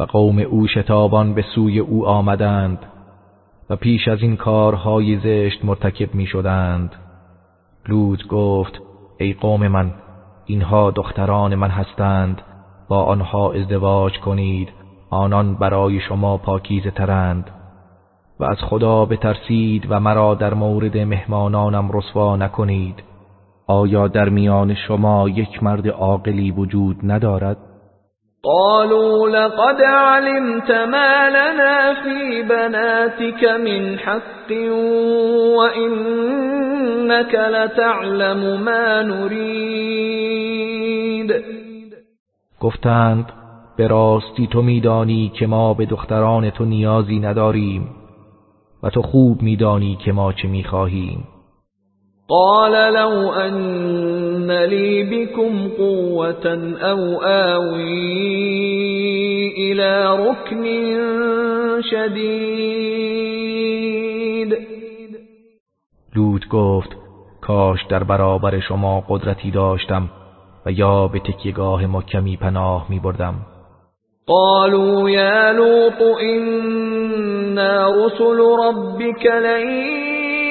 و قوم او شتابان به سوی او آمدند و پیش از این کارهای زشت مرتکب می شدند لوط گفت ای قوم من اینها دختران من هستند با آنها ازدواج کنید آنان برای شما پاکیزه ترند. و از خدا بترسید و مرا در مورد مهمانانم رسوا نکنید. آیا در میان شما یک مرد عاقلی وجود ندارد؟ قالوا لقد علمت ما لنا في بناتك من حق وإنك لتعلم ما نريد. گفتند به راستی تو میدانی که ما به دختران تو نیازی نداریم و تو خوب میدانی که ما چه می‌خواهیم. قال لو أن لي بكم قوة أو آوي إلى ركن شدید لوط گفت کاش در برابر شما قدرتی داشتم و یا به تکیگاه محکمی پناه می بردم. قالوا يا لوط إنا رسل ربك لن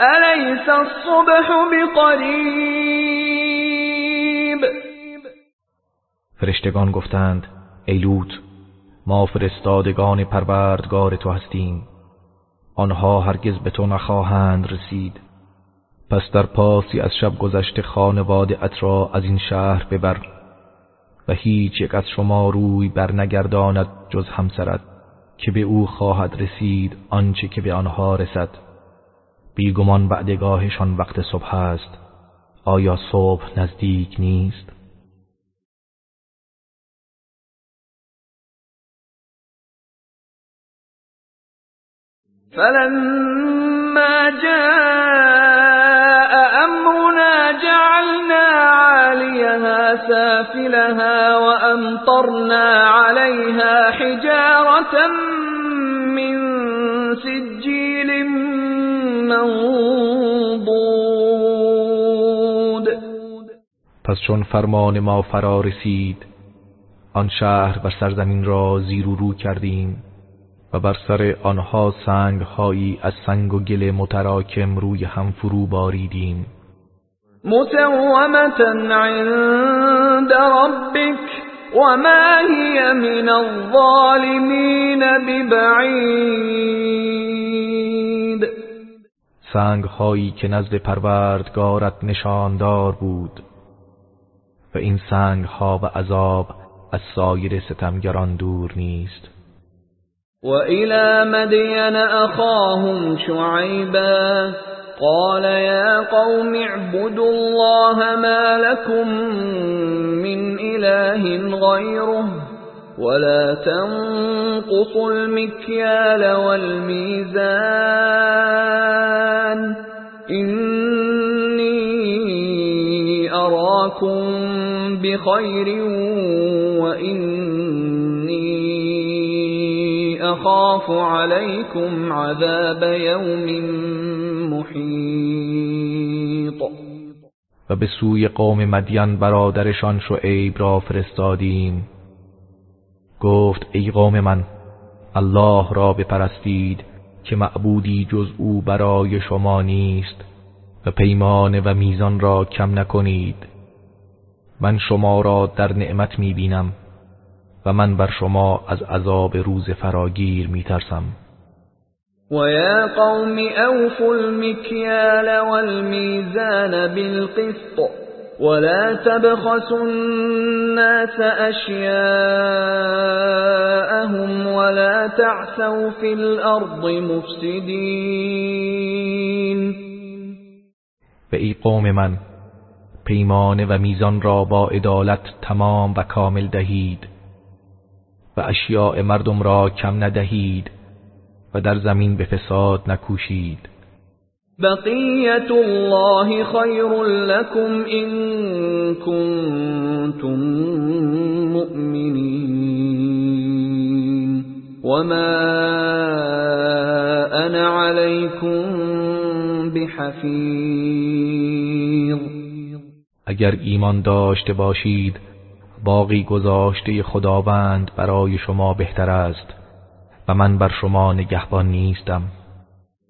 أليس الصبح بقریب فرشتگان گفتند ای لوط ما فرستادگان پروردگار تو هستیم. آنها هرگز به تو نخواهند رسید. پس در پاسی از شب گذشته خانواده را از این شهر ببر و هیچ یک از شما روی بر نگرداند جز همسرت که به او خواهد رسید آنچه که به آنها رسد. بیگمان بعدگاهشان وقت صبح است. آیا صبح نزدیک نیست؟ فلما جاء أمرنا جعلنا عاليها سافلها وأمطرنا عليها حجارة من سجيل منضود پس چون فرمان ما فرا رسید آن شهر و سرزمین را زیر و رو کردیم و بر سر آنها سنگ هایی از سنگ و گل متراکم روی هم فرو باریدیم. مسومة عند ربك وما هي من الظالمین ببعید. سنگ هایی که نزد پروردگارت نشاندار بود. و این سنگ ها و عذاب از سایر ستمگران دور نیست. و الى مدین اخاهم شعیبا قال يا قوم اعبدوا الله ما لكم من إله غيره ولا تنقصوا المكيال والميزان. إني أراكم بخير وإني أخاف عليكم عذاب يوم محیط و به سوی قوم مدین برادرشان شعیب را فرستادیم. گفت ای قوم من الله را بپرستید که معبودی جز او برای شما نیست و پیمان و میزان را کم نکنید. من شما را در نعمت می‌بینم و من بر شما از عذاب روز فراگیر میترسم. ويا قوم أوفوا المكيال والميزان بالقسط ولا تبخسوا الناس أشياءهم ولا تعثوا في الأرض مفسدين به ای قوم من پیمان و میزان را با عدالت تمام و کامل دهید و اشیاء مردم را کم ندهید و در زمین به فساد نکوشید. بقیت الله خیر لكم ان کنتم مؤمنین وما انا علیکم بحفیظ اگر ایمان داشته باشید باقی گذاشته خداوند برای شما بهتر است و من بر شما نگهبان نیستم.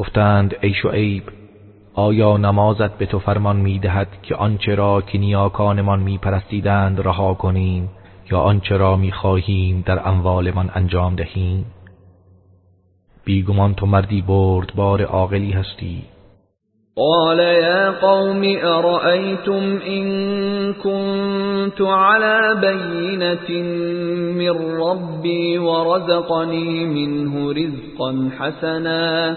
گفتند ای شعیب آیا نمازت به تو فرمان می‌دهد که آنچه را که نیاکانمان میپرستیدند رها کنیم یا آنچه را می‌خواهیم در اموالمان انجام دهیم؟ بیگمان تو مردی بردبار عاقلی هستی. قال يا قوم أرأيتم إن كنت على بينة من ربي ورزقني منه رزقا حسنا.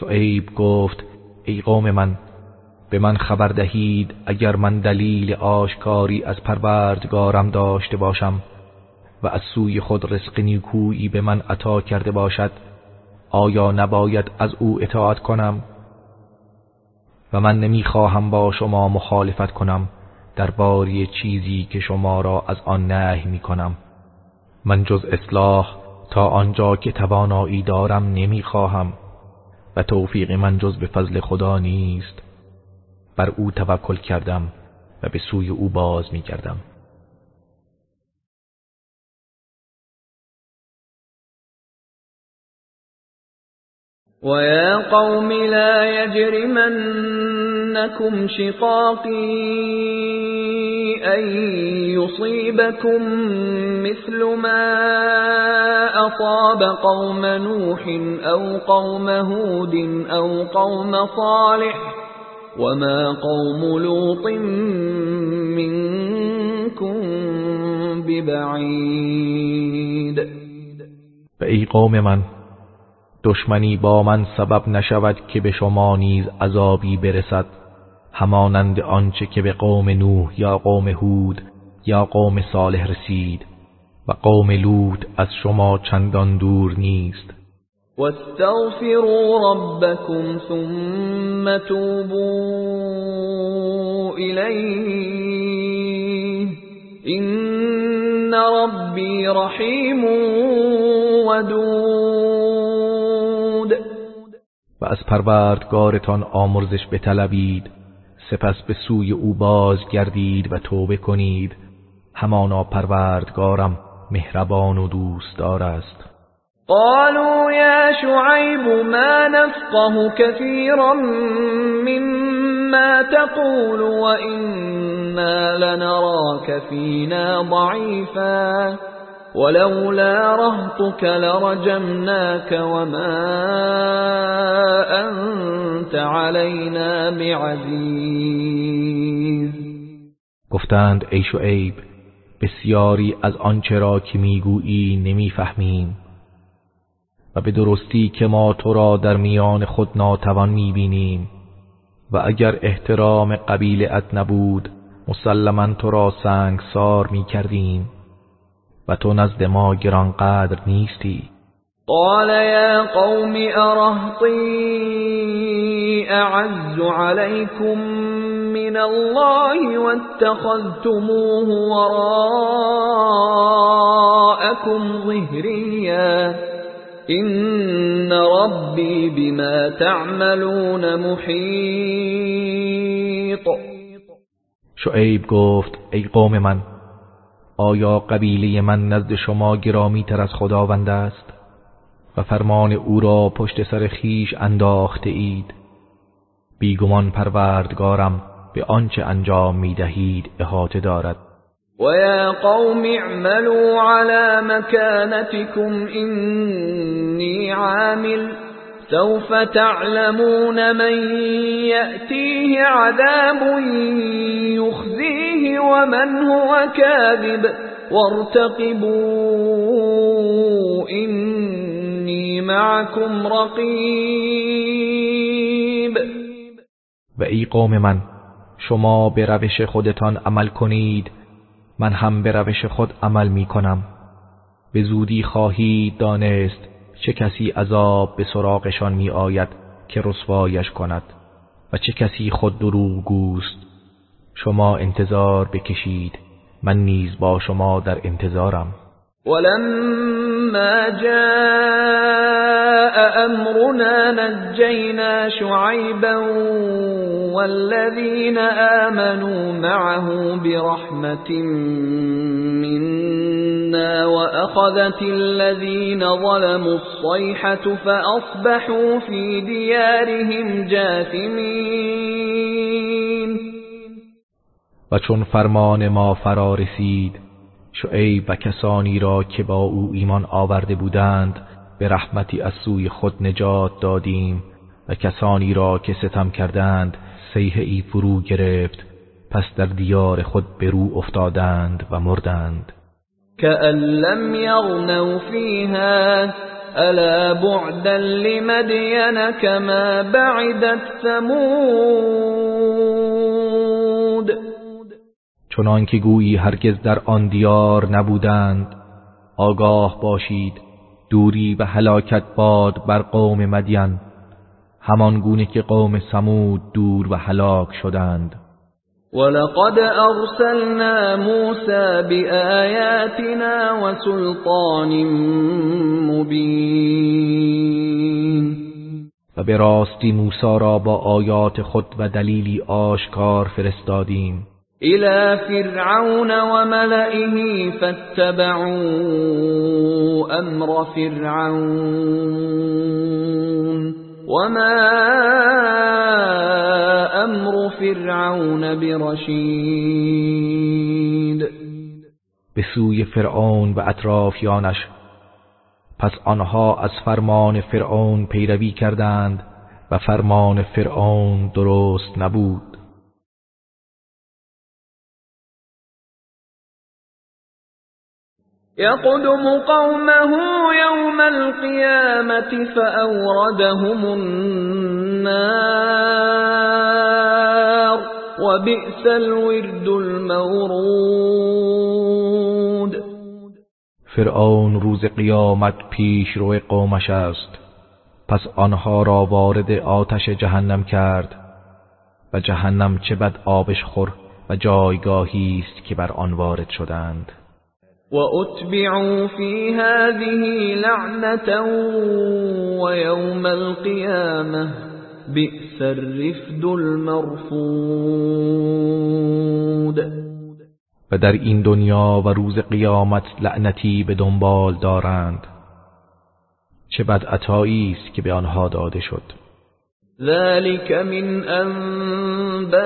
شعیب گفت ای قوم من به من خبر دهید اگر من دلیل آشکاری از پروردگارم داشته باشم و از سوی خود رزق نیکویی به من عطا کرده باشد آیا نباید از او اطاعت کنم؟ و من نمی‌خواهم با شما مخالفت کنم در باری چیزی که شما را از آن نهی می کنم من جز اصلاح تا آنجا که توانایی دارم نمی‌خواهم. و توفیق من جز به فضل خدا نیست. بر او توکل کردم و به سوی او باز می کردم. ويا قوم لا يجرمنكم شقاقي أن يصيبكم مثل ما أصاب قوم نوح أو قوم هود أو قوم صالح وما قوم لوط منكم ببعيد و ای قوم من؟ دشمنی با من سبب نشود که به شما نیز عذابی برسد. همانند آنچه که به قوم نوح یا قوم هود یا قوم صالح رسید و قوم لوط از شما چندان دور نیست. واستغفروا ربكم ثم توبوا إليه إن ربي رحیم ودود. و از پروردگارتان آمرزش بطلبید. سپس به سوی او باز گردید و توبه کنید. همانا پروردگارم مهربان و دوستدار است. قالوا يا شعيب ما نفقه كثيرا مما تقول وإنا لنراك فينا ضعيفا. ولولا رهطك لرجمناك وما أنت علينا بعزيز. گفتند ای شعیب بسیاری از آنچه را که می‌گویی نمی‌فهمیم و به درستی که ما تو را در میان خود ناتوان می‌بینیم و اگر احترام قبیلت نبود مسلما تو را سنگسار می‌کردیم. و تو نزد ما گرانقدر نیستی. قال یا قوم ارهطی اعز علیکم من الله واتخذتموه وراءكم ظهريا. إن ربي بما تعملون محيط. شعیب گفت ای قوم من آیا قبیله من نزد شما گرامی تر از خداوند است؟ و فرمان او را پشت سر خیش انداخته اید. بیگمان پروردگارم به آنچه انجام می دهید احاطه دارد. یا قوم اعملوا على مكانتكم إني عامل سوف تعلمون من يأتيه عذاب يخزيه ومن هو كاذب وارتقبوا إني معكم رقيب. و ای قوم من شما به روش خودتان عمل کنید. من هم به روش خود عمل می کنم. به زودی خواهید دانست چه کسی عذاب به سراغشان می آید که رسوایش کند و چه کسی خود دروغ گوست؟ شما انتظار بکشید من نیز با شما در انتظارم. ولما جاء امرنا نجينا شعيبا والذين آمنوا معه برحمة منا وأخذت الذين ظلموا الصيحة فأصبحوا في ديارهم جاثمين. و چون فرمان ما فرا رسید شعیب و کسانی را که با او ایمان آورده بودند به رحمتی از سوی خود نجات دادیم و کسانی را که ستم کردند سیه ای فرو گرفت پس در دیار خود به رو افتادند و مردند. كأن لم يغنوا فيها ألا بعدا لمدين كما بعدت ثمود. چنان که گویی هرگز در آن دیار نبودند آگاه باشید دوری و هلاکت باد بر قوم مدین همان گونه که قوم سمود دور و هلاک شدند. ولقد ارسلنا موسى بآياتنا وسلطان مبين و به راستی موسی را با آیات خود و دلیلی آشکار فرستادیم. إلى فرعون وملئه فاتبعوا أمر فرعون وما أمر فرعون برشید به سوی فرعون و اطرافیانش پس آنها از فرمان فرعون پیروی کردند و فرمان فرعون درست نبود. يقدم قومه يوم القيامة فأوردهم النار وبئس الورد المورود. فرعون روز قیامت پیش روی قومش است. پس آنها را وارد آتش جهنم کرد و جهنم چه بد آبش خور و جایگاهی است که بر آن وارد شدند. وأتبعوا في هذه لعنة ويوم القيامة بئس الرفد المرفود. و در این دنیا و روز قیامت لعنتی به دنبال دارند. چه بد عطایی است که به آنها داده شد. ذلك من انباء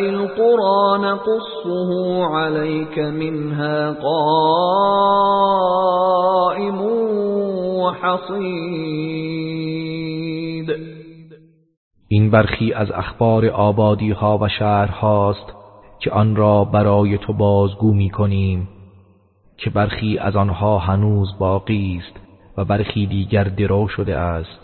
القرى نقصه عليك منها قائم وحصید این برخی از اخبار آبادی ها و شهرهاست که آن را برای تو بازگو می کنیم که برخی از آنها هنوز باقی است و برخی دیگر درو شده است.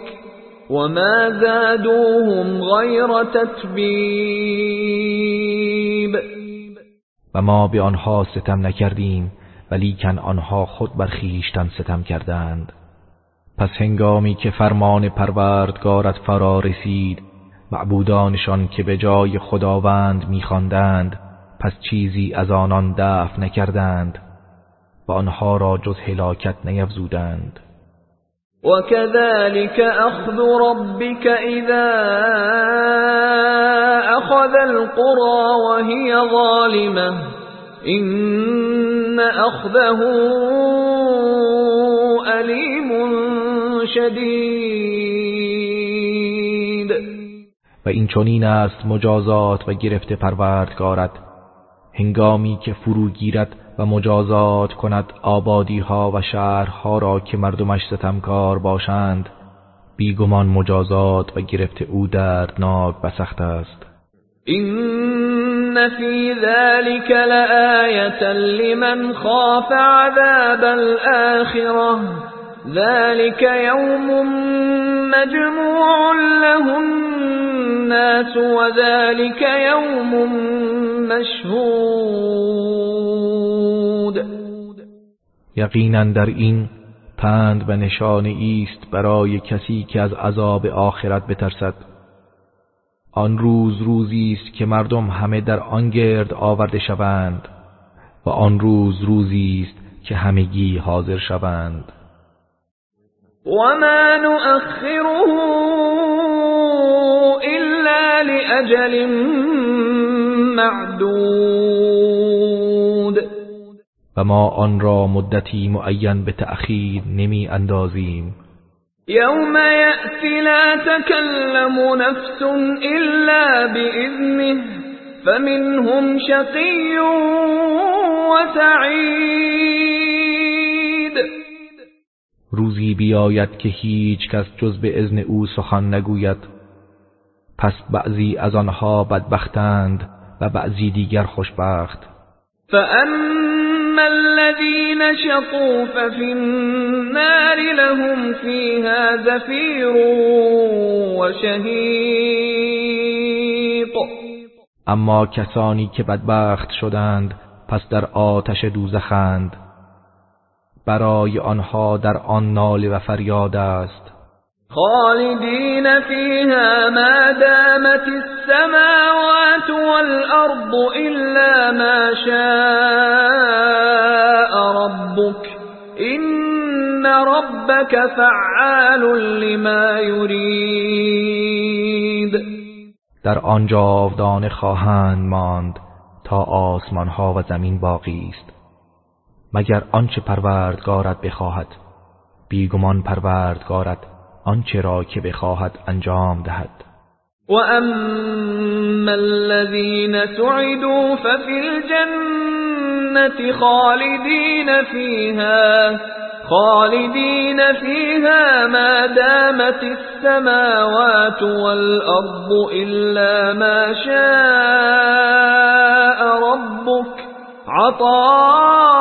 وما زادوهم غیر تتبیب و ما به آنها ستم نکردیم ولیکن آنها خود بر خویشتن ستم کردند. پس هنگامی که فرمان پروردگارت فرا رسید معبودانشان که به جای خداوند میخواندند پس چیزی از آنان دفع نکردند. و آنها را جز هلاکت نیفزودند. وكذلك أخذ ربك إذا أخذ القرى وهي ظالمة إن أخذه أليم شدید و این چنین است مجازات و گرفت پروردگارت هنگامی که فرو گیرد و مجازات کند آبادی ها و شهرها را که مردمش ستمکار باشند. بیگمان مجازات و گرفت او دردناک و سخت است. این فی ذلك لآیة لمن خاف عذاب الآخرة ذلك یوم مجموع له الناس وذلك یوم مشهود یقینا در این پند و نشانه است برای کسی که از عذاب آخرت بترسد. آن روز روزی است که مردم همه در آن گرد آورده شوند و آن روز روزی است که همگی حاضر شوند. وما نؤخره إلا لأجل معدود و ما آن را مدتی معین به تأخیر نمی اندازیم. یوم یأتی لا تکلم نفس إلا بإذنه فمنهم شقی و سعید. روزی بیاید که هیچ کس جز به اذن او سخن نگوید. پس بعضی از آنها بدبختند و بعضی دیگر خوشبخت. الذين شقوا ففي النار لهم فيها زفير وشهيق. اما کسانی که بدبخت شدند پس در آتش دوزخند. برای آنها در آن ناله و فریاد است. خالدین فیها ما دامت السماوات والارض الا ما شاء ربك این ربك فعال لما يريد. در آنجا جاودانه خواهند ماند تا آسمان ها و زمین باقی است. مگر آنچه پروردگارت بخواهد بیگمان پروردگارت آنچه را که بخواهد انجام دهد؟ و اما الذين سعدوا ففي الجنة خالدين فيها خالدين فيها ما دامت السماوات والأرض إلا ما شاء ربك عطاء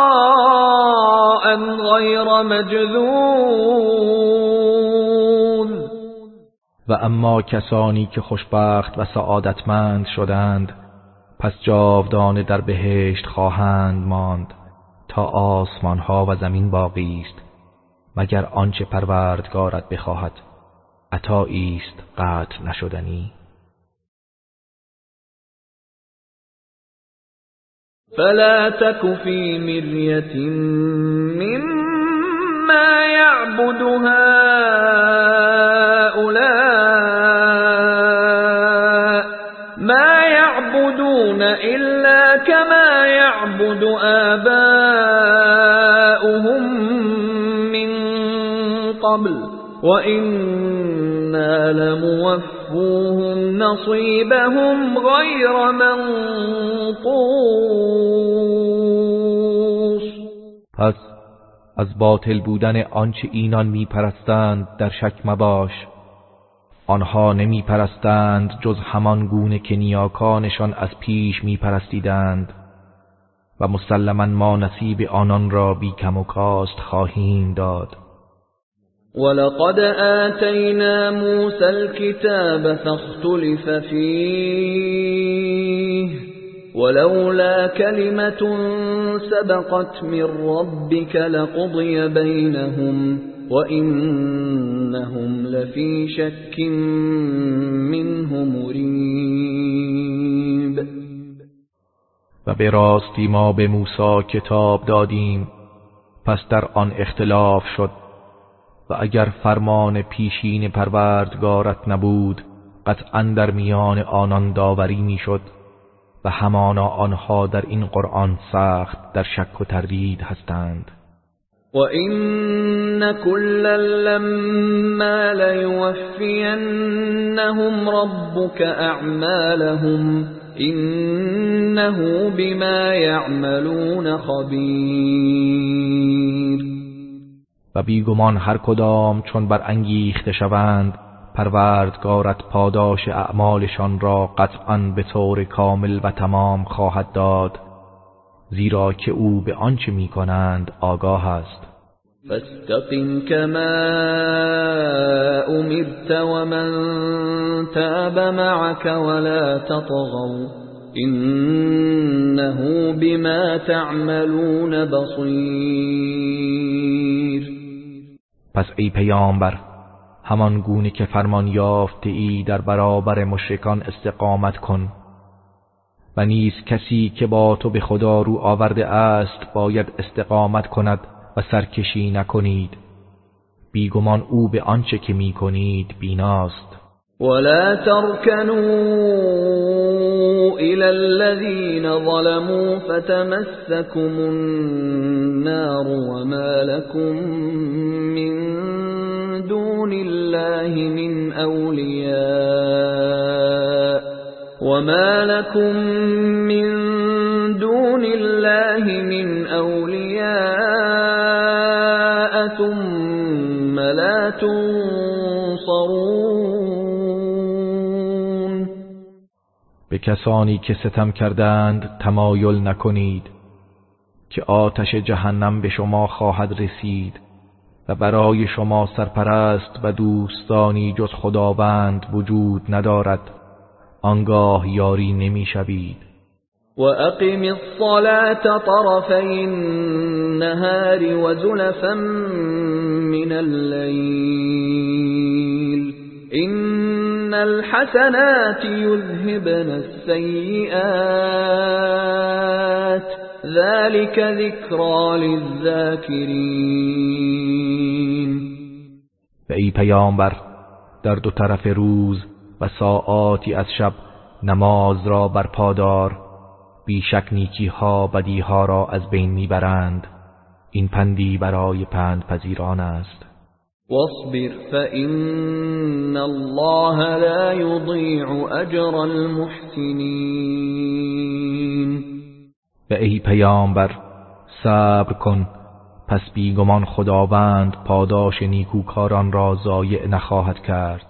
غیر مجذون و اما کسانی که خوشبخت و سعادتمند شدند پس جاودانه در بهشت خواهند ماند تا آسمان ها و زمین باقی است مگر آنچه پروردگارت بخواهد. عطایی است قطع نشدنی. فلا تك في مرية مما يعبد هؤلاء يعبدون إلا كما يعبد آباؤهم من قبل وإنا لموفوهم نصيبهم غير منقوص. پس از باطل بودن آنچه اینان میپرستند در شک مباش. آنها نمی پرستند جز همان گونه که نیاکانشان از پیش می پرستیدند و مسلما ما نصیب آنان را بی کم و کاست خواهیم داد. ولقد آتينا موسى الكتاب فاختلف فيه ولولا كلمة سبقت من ربك لقضي بينهم وإنهم لفي شك منه مريب. و به راستی ما به موسی کتاب دادیم. پس در آن اختلاف شد. و اگر فرمان پیشین پروردگارت نبود قطعا در میان آنان داوری می‌شد. و همانا آنها در این قرآن سخت در شک و تردید هستند. و این كلا لما لیوفینهم ربك اعمالهم انه بما یعملون خبیر و بیگمان هر کدام چون بر انگیخته شوند پروردگارت پاداش اعمالشان را قطعا به طور کامل و تمام خواهد داد زیرا که او به آنچه می کنند آگاه است. فاستقم كما امرت ومن تاب معك ولا تطغوا انه بما تعملون بصیر پس ای پیامبر همان گونه که فرمان یافته ای در برابر مشرکان استقامت کن. و نیز کسی که با تو به خدا رو آورده است باید استقامت کند. و سرکشی نکنید. بیگمان او به آنچه که می کنید بیناست. ولا تركنوا إلى الذين ظلموا فتمسكم النار وما لكم من دون الله من أولياء وما لكم من دون الله من أولياء ثم لا تنصرون. به کسانی که ستم کردند تمایل نکنید که آتش جهنم به شما خواهد رسید و برای شما سرپرست و دوستانی جز خداوند وجود ندارد. آنگاه یاری نمی‌شوید و اقم الصلاة طرفی النهار و زلفا من الليل ان الحسنات يذهبن السيئات ذلك ذكرى للذاكرين و ای پیامبر در دو طرف روز و ساعاتی از شب نماز را برپادار بیشک نیکی ها بدی ها را از بین می‌برند. این پندی برای پند پذیران است. واصبر فإن الله لا يضيع اجر المحسنین و ای پیامبر صبر کن. پس بیگمان خداوند پاداش نیکوکاران را ضایع نخواهد کرد.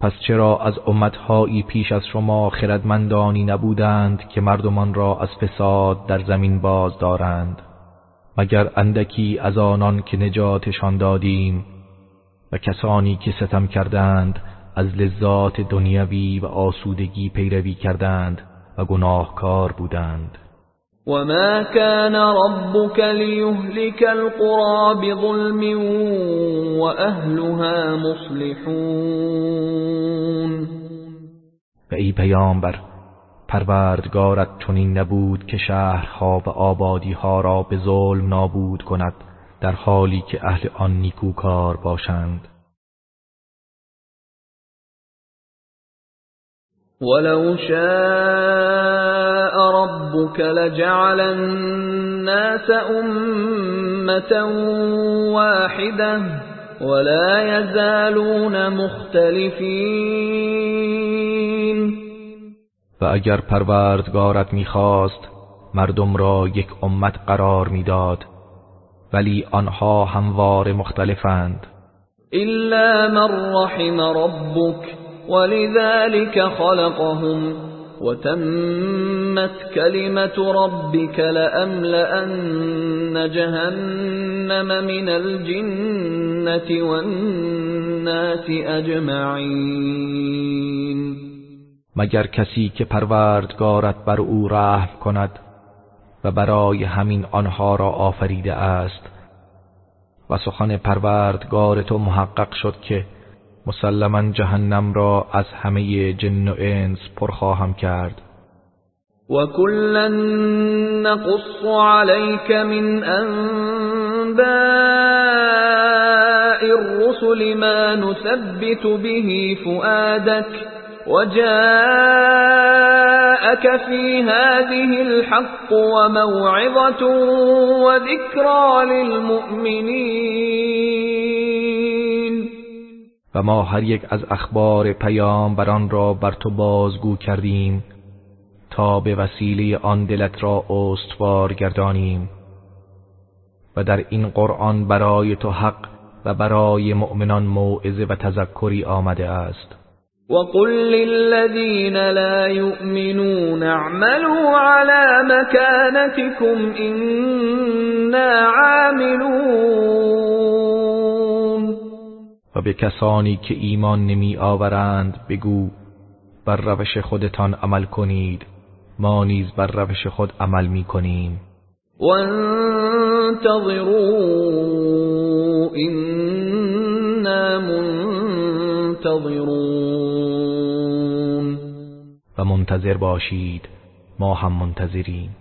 پس چرا از امتهایی پیش از شما خردمندانی نبودند که مردمان را از فساد در زمین باز دارند؟ مگر اندکی از آنان که نجاتشان دادیم و کسانی که ستم کردند از لذات دنیوی و آسودگی پیروی کردند و گناهکار بودند؟ وما كان ربك ليهلك القرى بظلم وأهلها مصلحون و ای پیامبر پروردگارت چنین نبود که شهرها و آبادیها را به ظلم نابود کند در حالی که اهل آن نیکوکار باشند. ولو شاء ربك لجعل الناس أمة واحدة ولا يزالون مختلفين و اگر پروردگارت می‌خواست مردم را یک امت قرار می‌داد ولی آنها هموار مختلفند. إلا من رحم ربك ولذلك خلقهم وتمت كلمة ربك لأملأن جهنم من الجنة والناس أجمعين. مگر کسی که پروردگارت بر او رحم کند و برای همین آنها را آفریده است و سخن پروردگار تو محقق شد که مسلما جهنم را از همه جن و انس پر خواهم کرد. و کلا نقص عليك من انباء الرسل ما نثبت به فؤادك وجاءك في هذه الحق وموعظة وذكرى للمؤمنين. و ما هر یک از اخبار پیامبران را بر تو بازگو کردیم تا به وسیله آن دلت را استوار گردانیم و در این قرآن برای تو حق و برای مؤمنان موعظه و تذکری آمده است. وقل للذین لا يؤمنون اعملوا على مكانتكم إنا عاملون. و به کسانی که ایمان نمی آورند بگو بر روش خودتان عمل کنید. ما نیز بر روش خود عمل می کنیم. وانتظروا إنا منتظرون. و منتظر باشید ما هم منتظریم.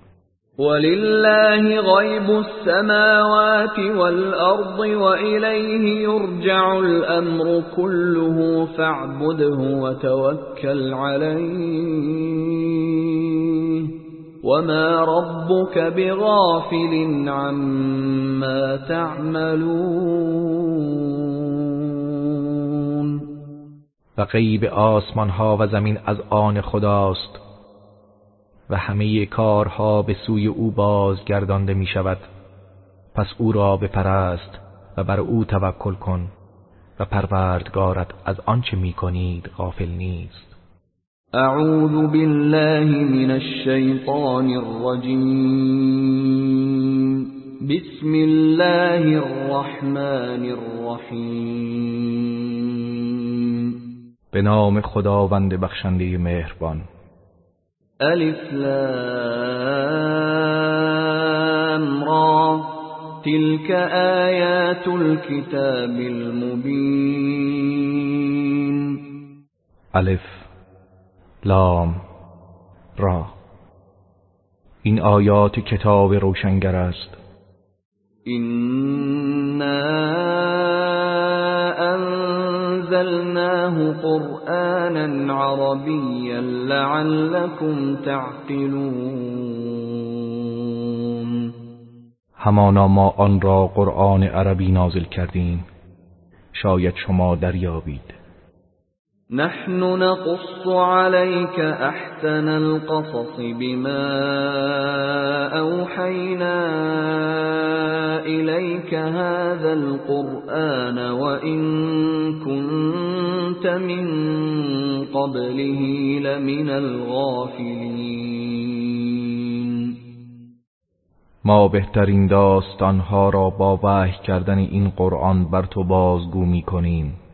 ولله غيب السماوات والأرض وإليه يرجع الأمر كله فاعبده وتوكل عليه. وما ربك بغافل عما تعملون. و غیب آسمان ها و زمین از آن خداست. و همه کارها به سوی او بازگردانده می شود. پس او را بپرست و بر او توکل کن و پروردگارت از آنچه می کنید غافل نیست. اعوذ بالله من الشیطان الرجیم. بسم الله الرحمن الرحیم. به نام خداوند بخشنده مهربان. الف لام را تلك آیات الكتاب المبین الف لام را. این آیات کتاب روشنگر است. إنا أنزلناه قرآنا عربيا لعلكم تعقلون. همانا ما آن را قرآن عربی نازل کردیم. شاید شما دریابید. نحن نقص عليك أحسن القصص بما أوحينا إليك هذا القرآن وإن كنت من قبله لمن الغافلين. ما بهترین داستانها را با وحی کردن این قرآن بر تو بازگو می کنیم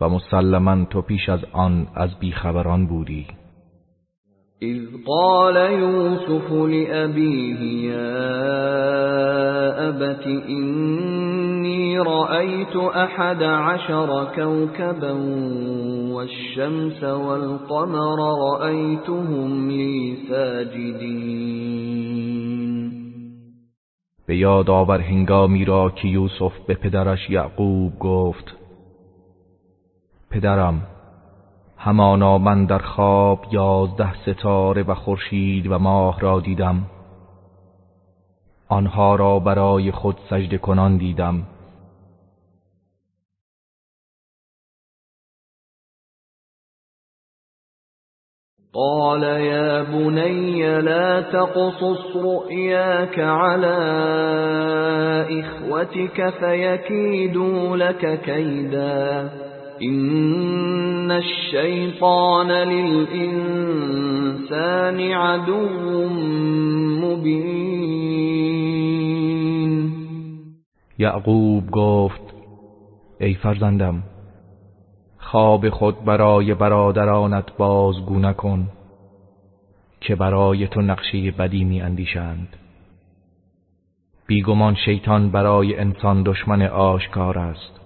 و مسلما تو پیش از آن از بیخبران بودی. اذ قال يوسف لأبيه يا أبت إني رأيت أحد عشر كوكبا والشمس والقمر رأيتهم لي ساجدين به یاد آور هنگامی را که یوسف به پدرش یعقوب گفت پدرم. همانا من در خواب یازده ستاره و خورشید و ماه را دیدم. آنها را برای خود سجده کنان دیدم. قال يا بني لا تقصص رؤياك على إخوتك فيكيدوا لك كيداً. إن الشیطان للإنسان عدو مبین یعقوب گفت ای فرزندم خواب خود برای برادرانت بازگو نکن که برای تو نقشه بدی می اندیشند بیگمان شیطان برای انسان دشمن آشکار است.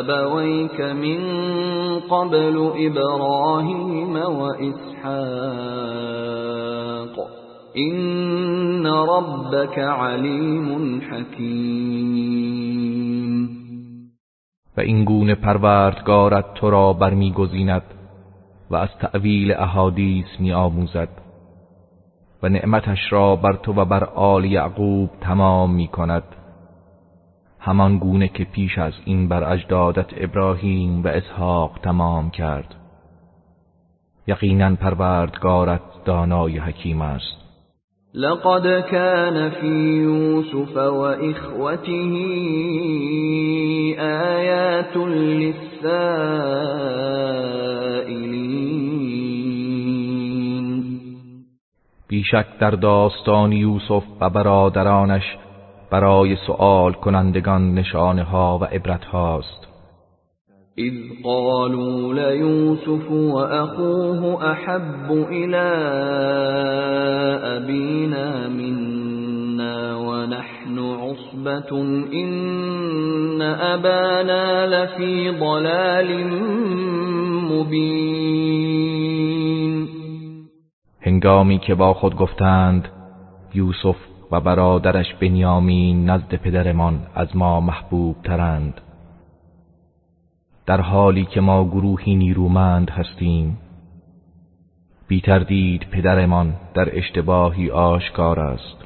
أبويك من قبل إبراهيم وإسحاق. إن ربك علیم حکیم و این گونه پروردگارت تو را برمیگزیند و از تعویل احادیث می آموزد و نعمتش را بر تو و بر آل یعقوب تمام می کند همان گونه که پیش از این بر اجدادت ابراهیم و اسحاق تمام کرد. یقینا پروردگارت دانای حکیم است. لقد كان في يوسف وإخوته آيات للسائلين. بیشک در داستان یوسف و برادرانش برای سؤال کنندگان نشانه ها و عبرت هاست اذ قالوا ليوسف وأخوه أحب إلى أبينا منا ونحن عصبة إن أبانا لفي ضلال مبين. هنگامی که با خود گفتند یوسف و برادرش بنیامین نزد پدرمان از ما محبوب ترند در حالی که ما گروهی نیرومند هستیم بی تردید پدرمان در اشتباهی آشکار است.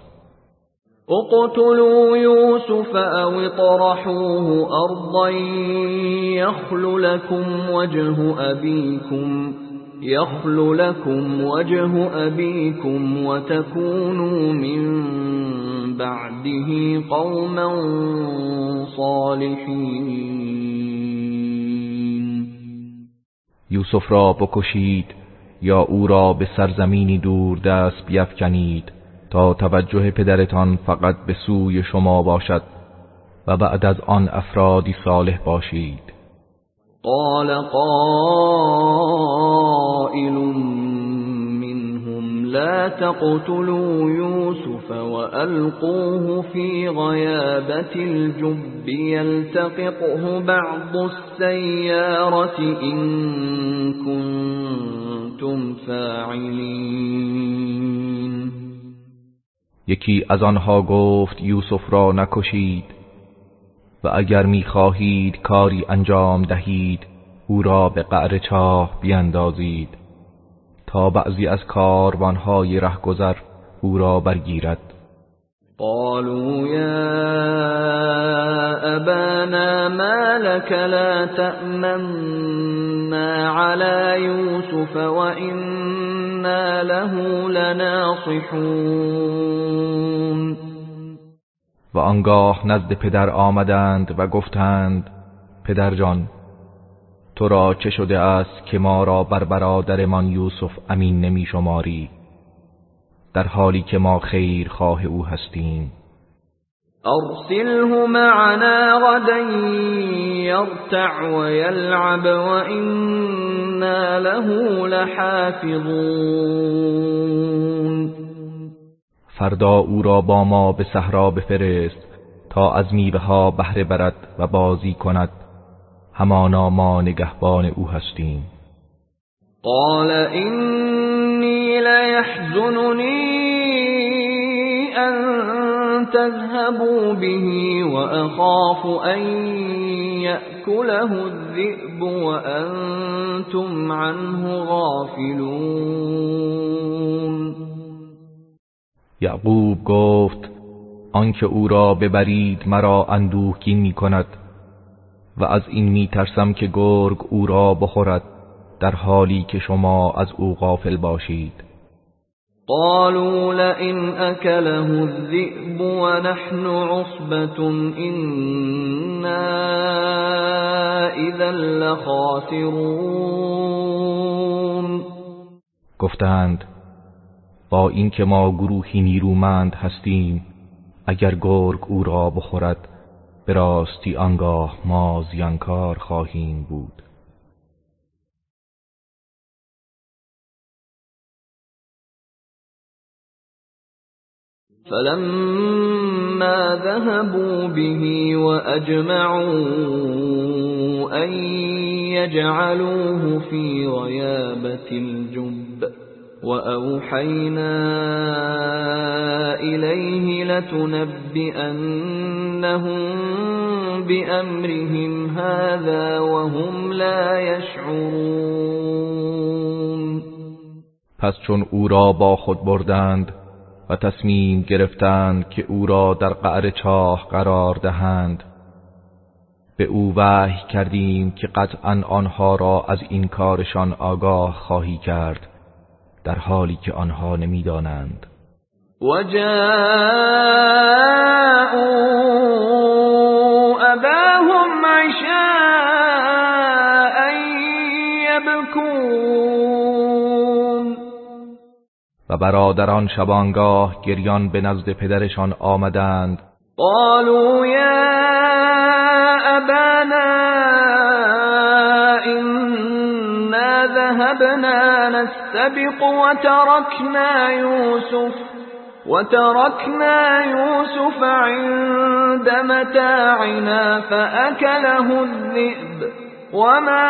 اقتلوا یوسف او اطرحوه ارضا یخل لكم وجه ابیكم يخل لكم وجه أبيكم وتكونوا من بعده قوما صالحين. یوسف را بکشید یا او را به سرزمینی دور دست بیفکنید تا توجه پدرتان فقط به سوی شما باشد و بعد از آن افرادی صالح باشید. قال قائل منهم لا تقتلوا يوسف وألقوه في غيابة الجب يلتقطه بعض السيارة إن كنتم فاعلين. یکی از آنها گفت یوسف را نکشید و اگر می‌خواهید کاری انجام دهید او را به قعر چاه بیندازید. تا بعضی از کاروانهای رهگذر او را برگیرد. قالوا یا ابانا ما لك لا تأمنا على يوسف وإنا له لناصحون. و آنگاه نزد پدر آمدند و گفتند پدر جان تو را چه شده است که ما را بر برادرمان یوسف امین نمی شماری در حالی که ما خیر خواه او هستیم. ارسله معنا غدا يرتع ويلعب وإنا له لحافظون. فردا او را با ما به صحرا بفرست تا از میوه ها بهره برد و بازی کند. همانا ما نگهبان او هستیم. قال اینی لیحزننی ان تذهبوا به واخاف ان یأکله الذئب وانتم عنه غافلون. یعقوب گفت آنکه او را ببرید مرا اندوهگین می کند و از این می ترسم که گرگ او را بخورد در حالی که شما از او غافل باشید. قالوا لئن اكله الذئب ونحن عصبة إنا اذا لخاسرون. گفتند با اینکه ما گروهی نیرومند هستیم اگر گرگ او را بخورد به راستی آنگاه ما زیانکار خواهیم بود. فلما ذهبوا به وأجمعوا أن يجعلوه في غيابة الجب وأوحينا إليه لتنبئنهم بأمرهم هذا وهم لا يشعرون پس چون او را با خود بردند و تصمیم گرفتند که او را در قعر چاه قرار دهند به او وحی کردیم که قطعا آنها را از این کارشان آگاه خواهی کرد. در حالی که آنها نمی‌دانند. و جاءوا اباهم عشاء یبکون و برادران شبانگاه گریان به نزد پدرشان آمدند. قالوا یا ابانا ذهبنا نستبق وتركنا يوسف وتركنا يوسف عند متاعنا فأكله الذئب. وما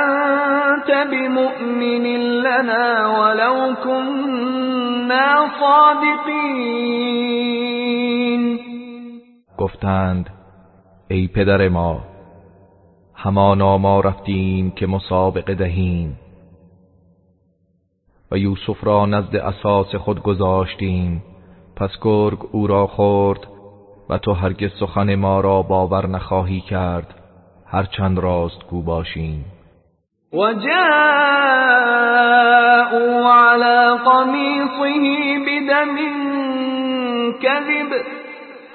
أنت بمؤمن لنا ولو كنا صادقين. گفتند ای پدر ما همانا ما رفتیم که مسابقه دهیم. و یوسف را نزد اساس خود گذاشتیم. پس گرگ او را خورد و تو هرگز سخن ما را باور نخواهی کرد. هرچند راست گو باشیم. و جاءوا على قمیصه بدم کذب.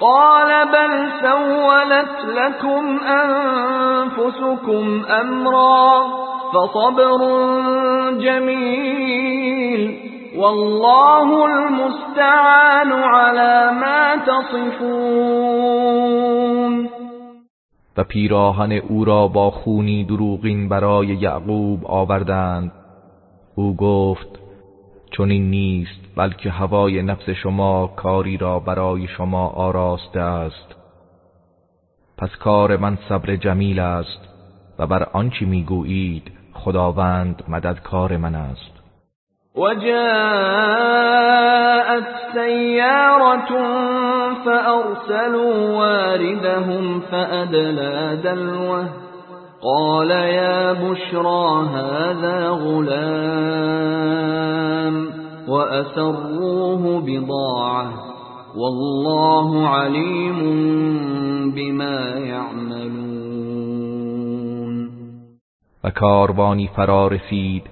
قال بل سولت لكم أنفسكم أمرا فصبر جميل والله المستعان على ما تصفون. و پیراهن او را با خونی دروغین برای یعقوب آوردند. او گفت چون این نیست بلکه هوای نفس شما کاری را برای شما آراسته است. پس کار من صبر جمیل است و بر آنچه می‌گویید خداوند مددکار من است. وجاءت سيارة فأرسلوا واردهم فأدلى قال يا بشرى هذا غلام وأسروه بضاعة والله عليم بما يعملون. و کاروانی فرا رسید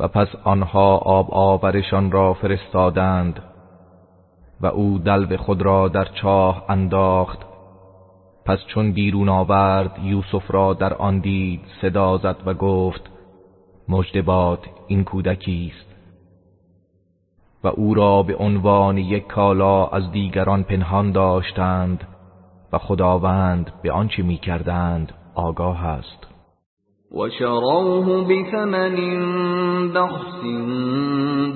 و پس آنها آب آورشان را فرستادند و او دلو خود را در چاه انداخت پس چون بیرون آورد یوسف را در آن دید صدا زد و گفت مجدبات این کودکی است. و او را به عنوان یک کالا از دیگران پنهان داشتند و خداوند به آنچه می کردند آگاه است. وشروه بثمن بخس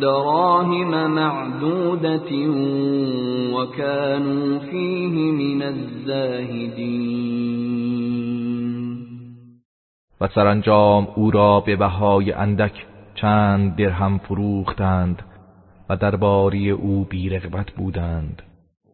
دراهم معدودة وكانوا فيه من الزاهدين. و سرانجام او را به بهای اندک چند درهم فروختند و درباری او بیرغبت بودند.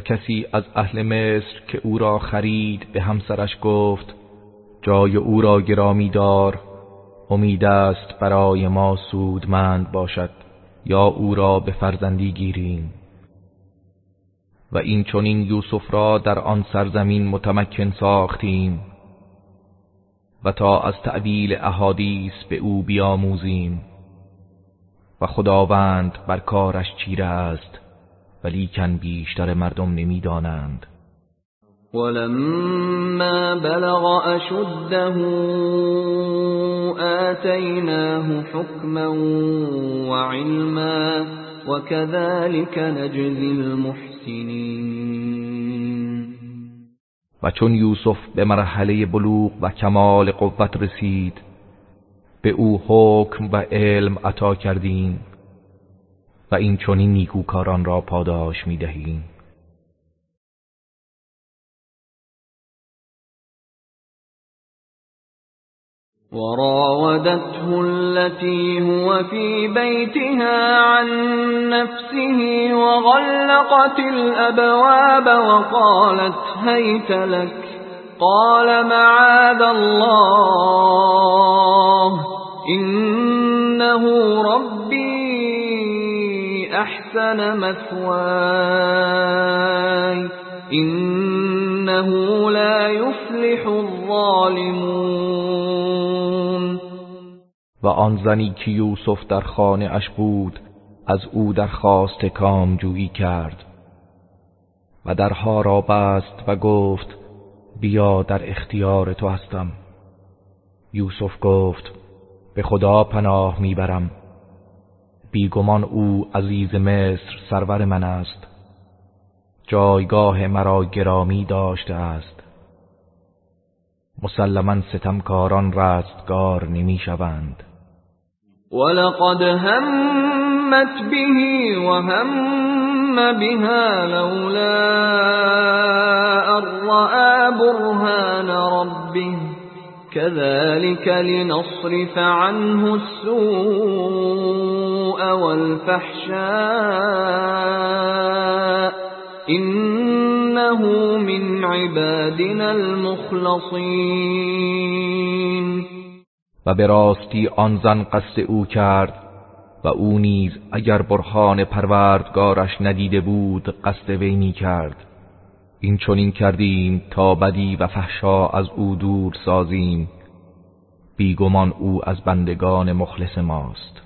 کسی از اهل مصر که او را خرید به همسرش گفت جای او را گرامی دار امید است برای ما سودمند باشد یا او را به فرزندی گیریم. و این چونین یوسف را در آن سرزمین متمکن ساختیم و تا از تعبیل احادیث به او بیاموزیم. و خداوند بر کارش چیره است. ولیکن بیشتر مردم نمی‌دانند. ولما بلغ اشده آتیناه حکما وعلما وكذلك نجزی المحسنین. و چون یوسف به مرحله بلوغ و کمال قوت رسید به او حکم و علم عطا کردیم. و این چنین نیکوکاران را پاداش می دهیم وراودته التي هو في بيتها عن نفسه وغلقت الأبواب وقالت هيت لك قال معاذ الله إنه ربي احسن مثواي انه لا يفلح الظالمون. و آن زنی که یوسف در خانه اش بود از او درخواست کامجویی کرد و درها را بست و گفت بیا در اختیار تو هستم. یوسف گفت به خدا پناه می‌برم. بیگمان او عزیز مصر سرور من است. جایگاه مرا گرامی داشته است. مسلما ستمکاران رستگار نمی شوند. ولقد همت به وهم بها لولا رأى برهان ربه. كذلك لنصرف عنه السوء. والفحشاء إنه من عبادنا المخلصين. و به راستی آن زن قصد او کرد و او نیز اگر برهان پروردگارش ندیده بود قصد وینی کرد. این چنین کردیم تا بدی و فحشا از او دور سازیم. بیگمان او از بندگان مخلص ماست.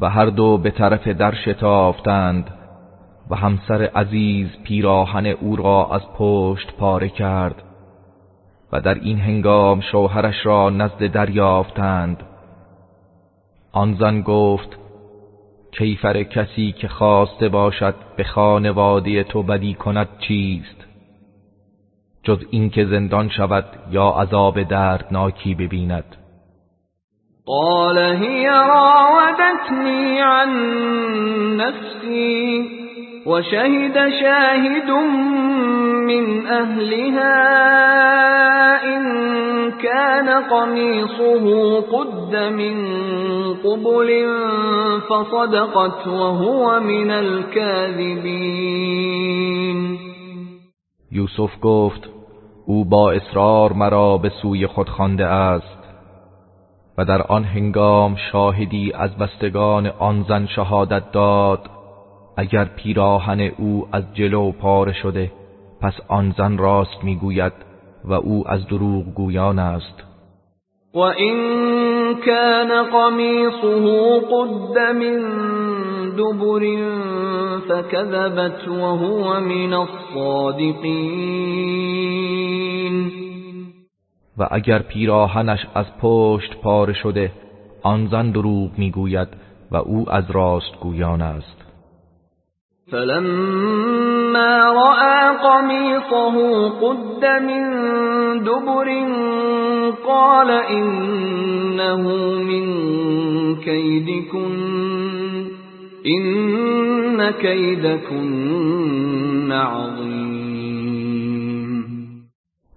و هر دو به طرف در شتافتند و همسر عزیز پیراهن او را از پشت پاره کرد و در این هنگام شوهرش را نزد دریافتند. آن زن گفت کیفر کسی که خواسته باشد به خانواده تو بدی کند چیست؟ جز اینکه زندان شود یا عذاب دردناکی ببیند. قال هي راودتني عن نفسي وشهد شاهد من أهلها إن كان قميصه قد من قبل فصدقت وهو من الكاذبين. یوسف گفت أو با اصرار مرا به سوی خود خوانده است. و در آن هنگام شاهدی از بستگان آن زن شهادت داد. اگر پیراهن او از جلو پاره شده پس آن زن راست می‌گوید و او از دروغ گویان است. و این کان قمیصه قد من دبر فكذبت وهو من الصادقین. و اگر پیراهنش از پشت پاره شده آن زن دروغ می‌گوید و او از راست گویان است. فلما رأى قميصه قد من دبر قال إنه من كيدكن إن كيدكن عظيم.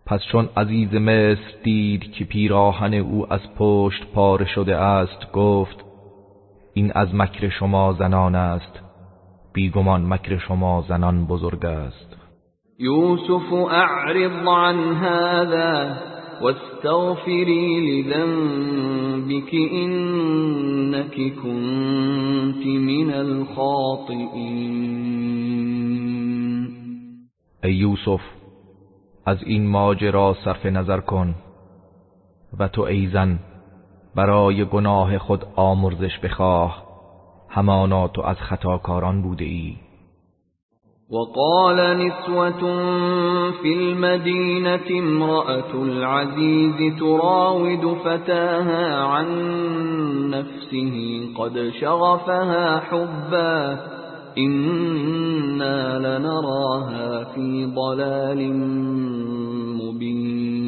پس چون عزیز مصر دید که پیراهن او از پشت پاره شده است گفت این از مکر شما زنان است. بیگمان مکر شما زنان بزرگ است. یوسف اعرض عن هذا واستغفری لذنبك انك كنت من الخاطئین. ای یوسف از این ماجرا صرف نظر کن و تو ای زن برای گناه خود آمرزش بخواه همانا تو از خطاکاران بوده ای وقال نسوة في المدينة امرأة العزيز تراود فتاها عن نفسه قد شغفها حبا إنا لنراها في ضلال مبين.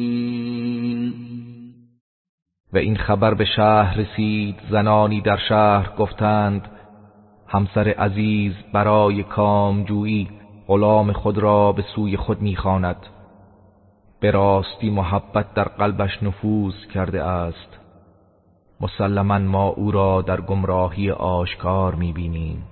و این خبر به شهر رسید زنانی در شهر گفتند همسر عزیز برای کامجویی غلام خود را به سوی خود می‌خواند. به راستی محبت در قلبش نفوذ کرده است. مسلما ما او را در گمراهی آشکار می‌بینیم.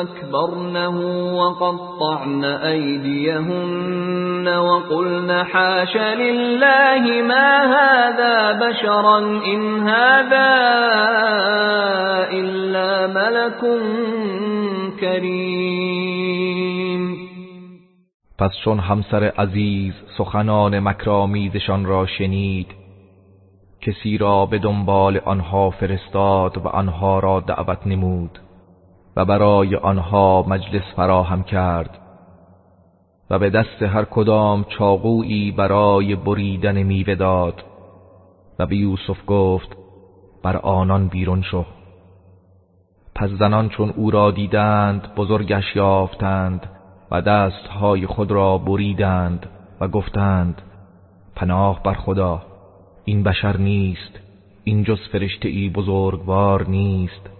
أكبرنه وقطعن أيديهن وقلن حاش لله ما هذا بشرا إن هذا إلا ملك کریم پس چون همسر عزیز سخنان مکرامیزشان را شنید کسی را به دنبال آنها فرستاد و آنها را دعوت نمود. و برای آنها مجلس فراهم کرد و به دست هر کدام چاقویی برای بریدن میوه داد و به یوسف گفت بر آنان بیرون شو. پس زنان چون او را دیدند بزرگش یافتند و دستهای خود را بریدند و گفتند پناه بر خدا این بشر نیست این جز فرشته ای بزرگوار نیست.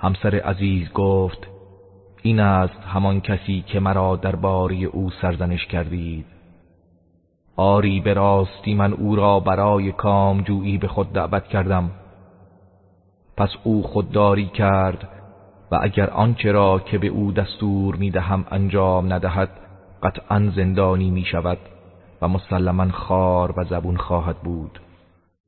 همسر عزیز گفت این است همان کسی که مرا درباره او سرزنش کردید. آری به راستی من او را برای کامجویی به خود دعوت کردم. پس او خودداری کرد و اگر آنچه را که به او دستور می‌دهم انجام ندهد قطعا زندانی می شود و مسلما خار و زبون خواهد بود.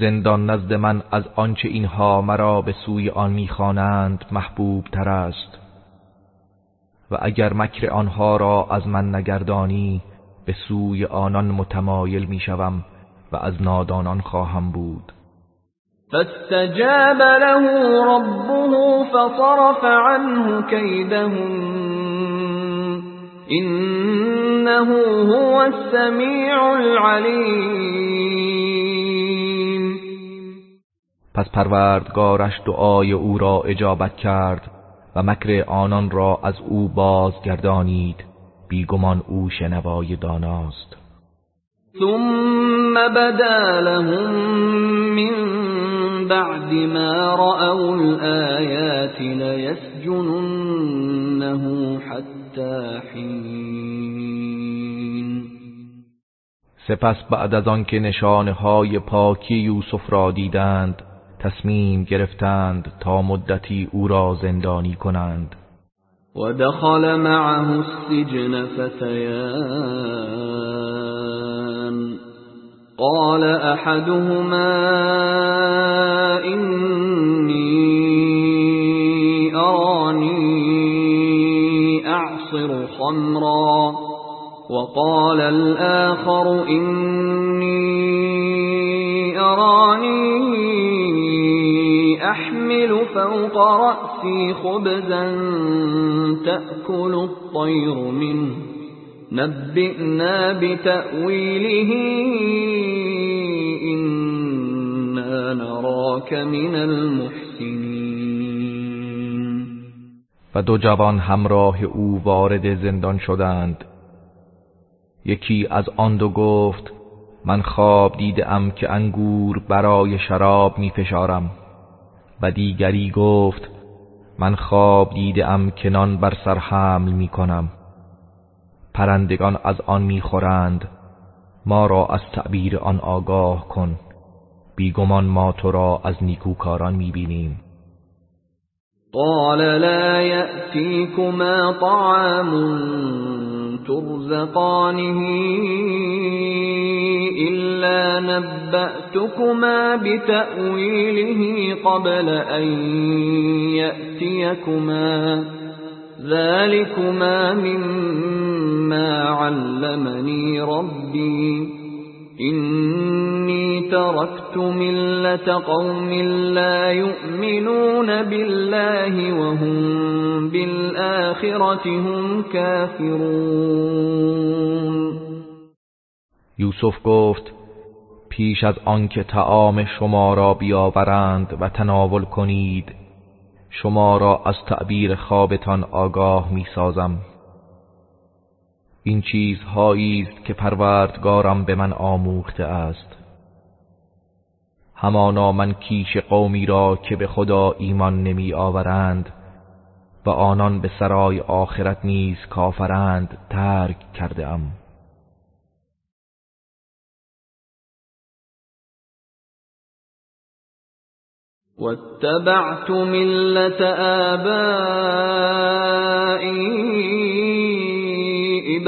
زندان نزد من از آنچه اینها مرا به سوی آن می‌خوانند محبوب تر است. و اگر مکر آنها را از من نگردانی به سوی آنان متمایل می‌شوم و از نادانان خواهم بود. فاستجاب له ربه فصرف عنه كيدهم. إنه هو السميع العليم. پس پروردگارش دعای او را اجابت کرد و مکر آنان را از او بازگردانید. بیگمان او شنوای داناست. ثم بدا لهم من بعد ما رأوا الآيات ليسجننه حتى حين. سپس بعد از آنکه نشانه های پاکی یوسف را دیدند تصمیم گرفتند تا مدتی او را زندانی کنند. و دخل معه السجن فتیان قال احدهما إني أراني أعصر خمرا. وقال الآخر إني أراني أحمل فوق رأسي خبزا تأكل الطير منه. نبئنا بتأويله إنا نراك من المحسنين. و دو جوان همراه او وارد زندان شدند. یکی از آن دو گفت من خواب دیدم که انگور برای شراب می فشارم و دیگری گفت من خواب دیدم که نان بر سر حمل می کنم. پرندگان از آن می‌خورند ما را از تعبیر آن آگاه کن. بیگمان ما تو را از نیکوکاران می‌بینیم قال لا يأتيكما طعام ترزقانه إلا نبأتكما بتأويله قبل أن يأتيكما ذلكما مما علمني ربي إني تركت ملة قوم لا يؤمنون بالله وهم بالآخرة هم كافرون یوسف گفت پیش از آنکه تعام شما را بیاورند و تناول کنید شما را از تعبیر خوابتان آگاه می سازم این چیزهایی است که پروردگارم به من آموخته است. همانا من کیش قومی را که به خدا ایمان نمی آورند و آنان به سرای آخرت نیز کافرند ترک کرده ام واتبعت ملت آبائي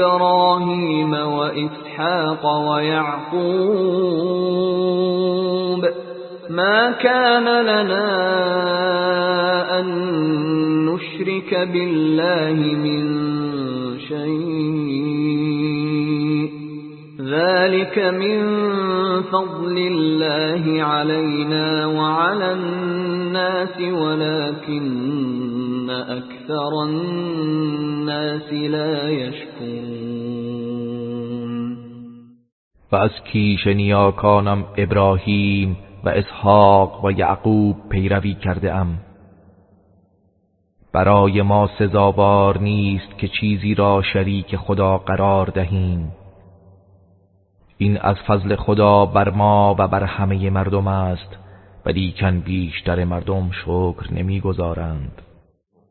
إبراهيم وإسحاق ويعقوب ما كان لنا أن نشرك بالله من شيء. ذلك من فضل الله علينا وعلى الناس ولكن أكثر الناس لا و از کیش نیاکانم ابراهیم و اسحاق و یعقوب پیروی کرده ام برای ما سزاوار نیست که چیزی را شریک خدا قرار دهیم. این از فضل خدا بر ما و بر همه مردم است ولیکن بیشتر مردم شکر نمی‌گذارند.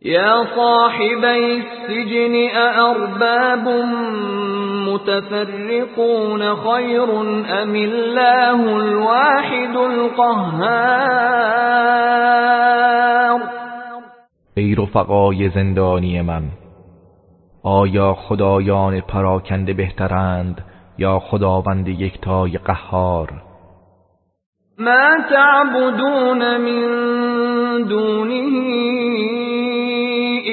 یا صاحبی السجن أأرباب متفرقون خیر ام الله الواحد القهار؟ ای رفقای زندانی من آیا خدایان پراکنده بهترند یا خداوند یکتای قهار؟ ما تعبدون من دونه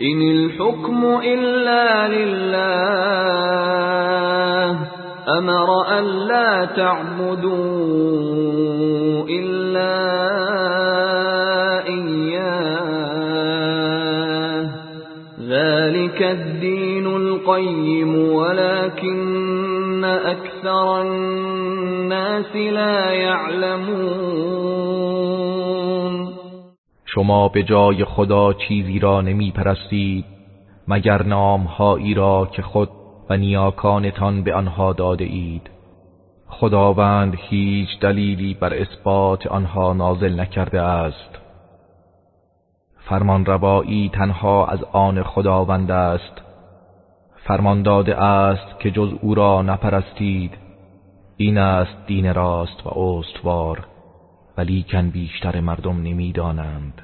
إن الحكم إلا لله. أمر أن لا تعبدوا إلا إياه. ذلك الدين القيم ولكن أكثر الناس لا يعلمون. شما به جای خدا چیزی را نمی پرستید مگر نامهایی را که خود و نیاکانتان به آنها داده اید. خداوند هیچ دلیلی بر اثبات آنها نازل نکرده است. فرمان روایی تنها از آن خداوند است. فرمان داده است که جز او را نپرستید. این است دین راست و استوار ولیکن بیشتر مردم نمی‌دانند.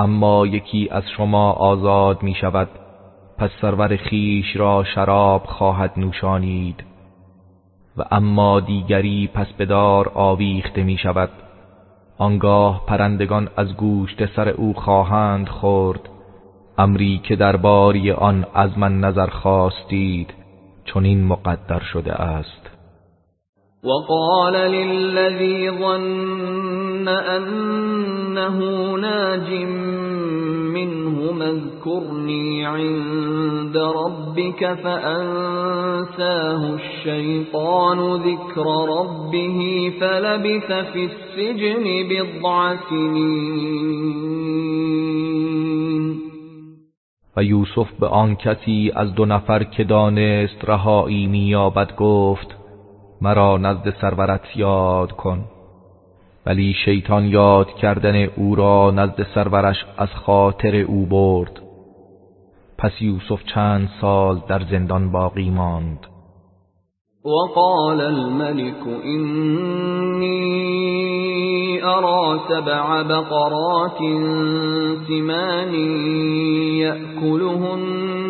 اما یکی از شما آزاد می شود پس سرور خیش را شراب خواهد نوشانید. و اما دیگری پس بدار آویخته می شود آنگاه پرندگان از گوشت سر او خواهند خورد. امری که درباری آن از من نظر خواستید چنین مقدر شده است. وقال للذي ظن أنه ناج منه اذكرني عند ربك فأنساه الشيطان ذكر ربه فلبث في السجن بضع سنين. و یوسف به آن کسی از دو نفر که دانست رهایی مییابد گفت مرا نزد سرورت یاد کن. ولی شیطان یاد کردن او را نزد سرورش از خاطر او برد. پس یوسف چند سال در زندان باقی ماند. وقال الملك إني أرى سبع بقرات ثمان يأكلهن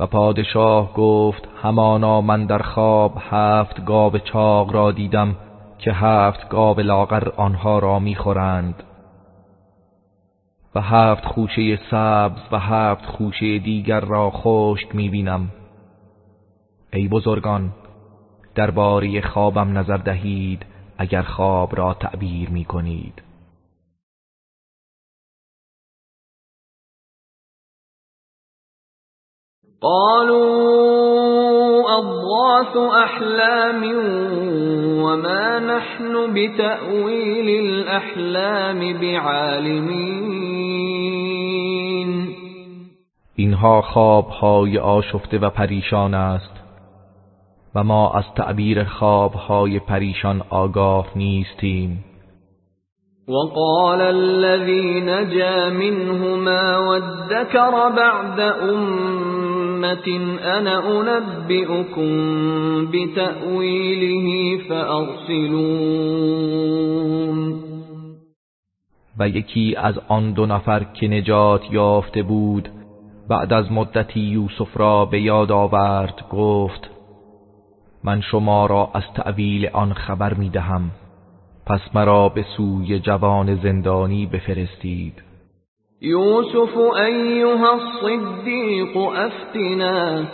و پادشاه گفت همانا من در خواب هفت گاو چاق را دیدم که هفت گاو لاغر آنها را می‌خورند. و هفت خوشه سبز و هفت خوشه دیگر را خشک می‌بینم. ای بزرگان درباره خوابم نظر دهید اگر خواب را تعبیر می قالوا اضغاث احلام وما نحن بتأویل الاحلام بعالمین اینها خوابهای آشفته و پریشان است و ما از تعبیر خوابهای پریشان آگاه نیستیم. وقال الذي نجا منهما وادكر بعد أمة أنا أنبئكم بتأويله فأرسلون و یکی از آن دو نفر که نجات یافته بود بعد از مدتی یوسف را به یاد آورد گفت من شما را از تعویل آن خبر می دهم پس مرا به سوی جوان زندانی بفرستید. يوسف أيها الصديق أفتناه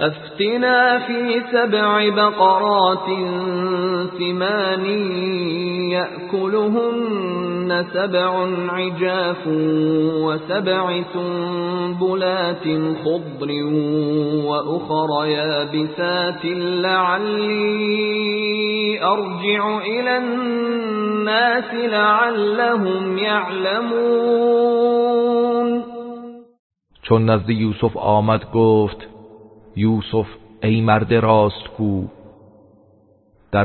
أفتنا في سبع بقرات ثمان يأكلهن سبع عجاف وسبع سنبلات خضر وأخر يابسات لعلي أرجع إلى الناس لعلهم يعلمون. چون نزد یوسف آمد گفت یوسف ای مرد راستگو.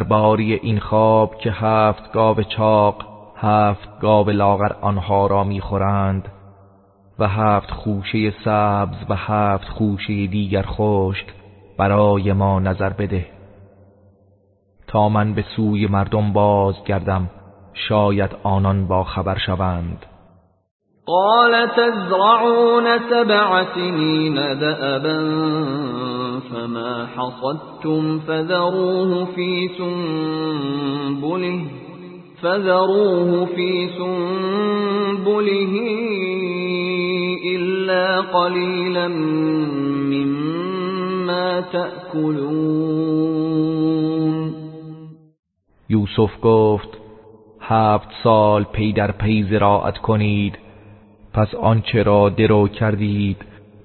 باری این خواب که هفت گاو چاق هفت گاو لاغر آنها را می‌خورند و هفت خوشه سبز و هفت خوشه دیگر خشک برای ما نظر بده. تا من به سوی مردم باز گردم شاید آنان با خبر شوند. قال تزرعون سبع سنين دأبا فما حصدتم فذروه في سنبله فذروه في سنبله إلا قليلا مما تأكلون. یوسف گفت هفت سال پی در پی زراعت کنید. پس آنچه را درو کردید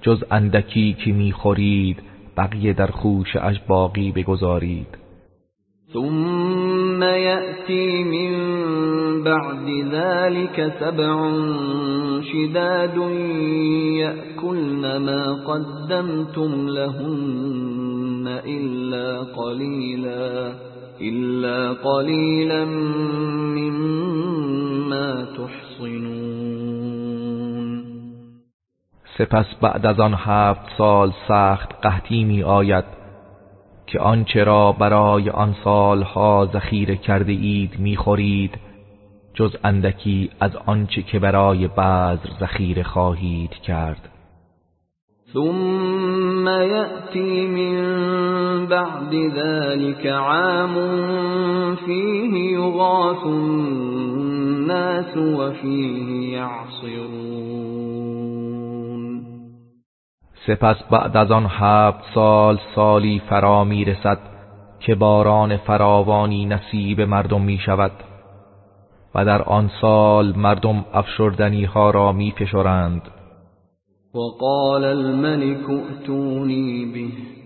جز اندکی که می‌خورید بقیه در خوش اش باقی بگذارید. ثم یأتی من بعد ذلك سبع شداد یأکلن ما قدمتم لهن إلا قلیلا إلا قلیلا مما تحصنون. سپس بعد از آن هفت سال سخت قحطی می آید که آنچه را برای آن سالها ذخیره کرده اید می خورید جز اندکی از آنچه که برای بذر ذخیره خواهید کرد. ثم يأتي من بعد ذلك عام فيه يغاث الناس وفيه يعصرون سپس بعد از آن هفت سال سالی فرا می رسد که باران فراوانی نصیب مردم می شود و در آن سال مردم افشردنی ها را می فشرند وقال الملك ائتوني به.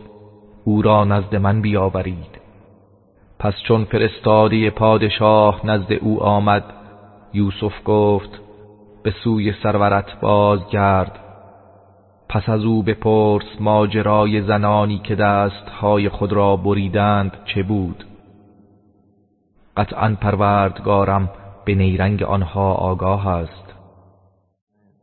او را نزد من بیاورید. پس چون فرستاده پادشاه نزد او آمد یوسف گفت به سوی سرورت بازگرد. پس از او بپرس ماجرای زنانی که دستهای خود را بریدند چه بود. قطعا پروردگارم به نیرنگ آنها آگاه است.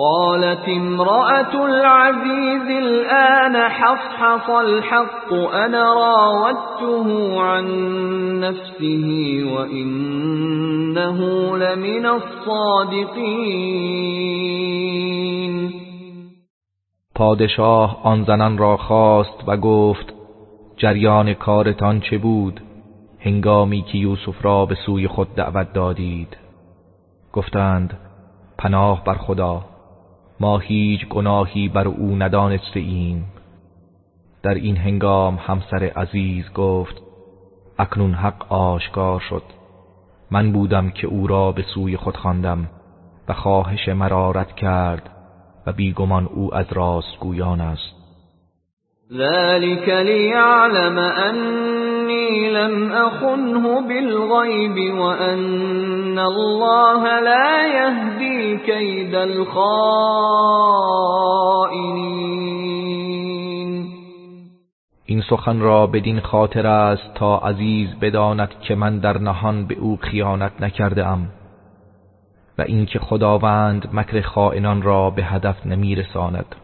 قالت امرأة العزيز الآن حصحص الحق أنا راودته عن نفسه وإنه لمن الصادقين. پادشاه آن زنان را خواست و گفت جریان کارتان چه بود؟ هنگامی که یوسف را به سوی خود دعوت دادید. گفتند پناه بر خدا. ما هیچ گناهی بر او ندانسته ایم. در این هنگام همسر عزیز گفت اکنون حق آشکار شد. من بودم که او را به سوی خود خواندم و خواهش مرارت کرد و بیگمان او از راستگویان است. ذلك ليعلم أني لم أخنه بالغيب وأن الله لا يهدي كيد الخائنين. این سخن را بدین خاطر است تا عزیز بداند که من در نهان به او خیانت نکرده ام و اینکه خداوند مکر خائنان را به هدف نمیرساند.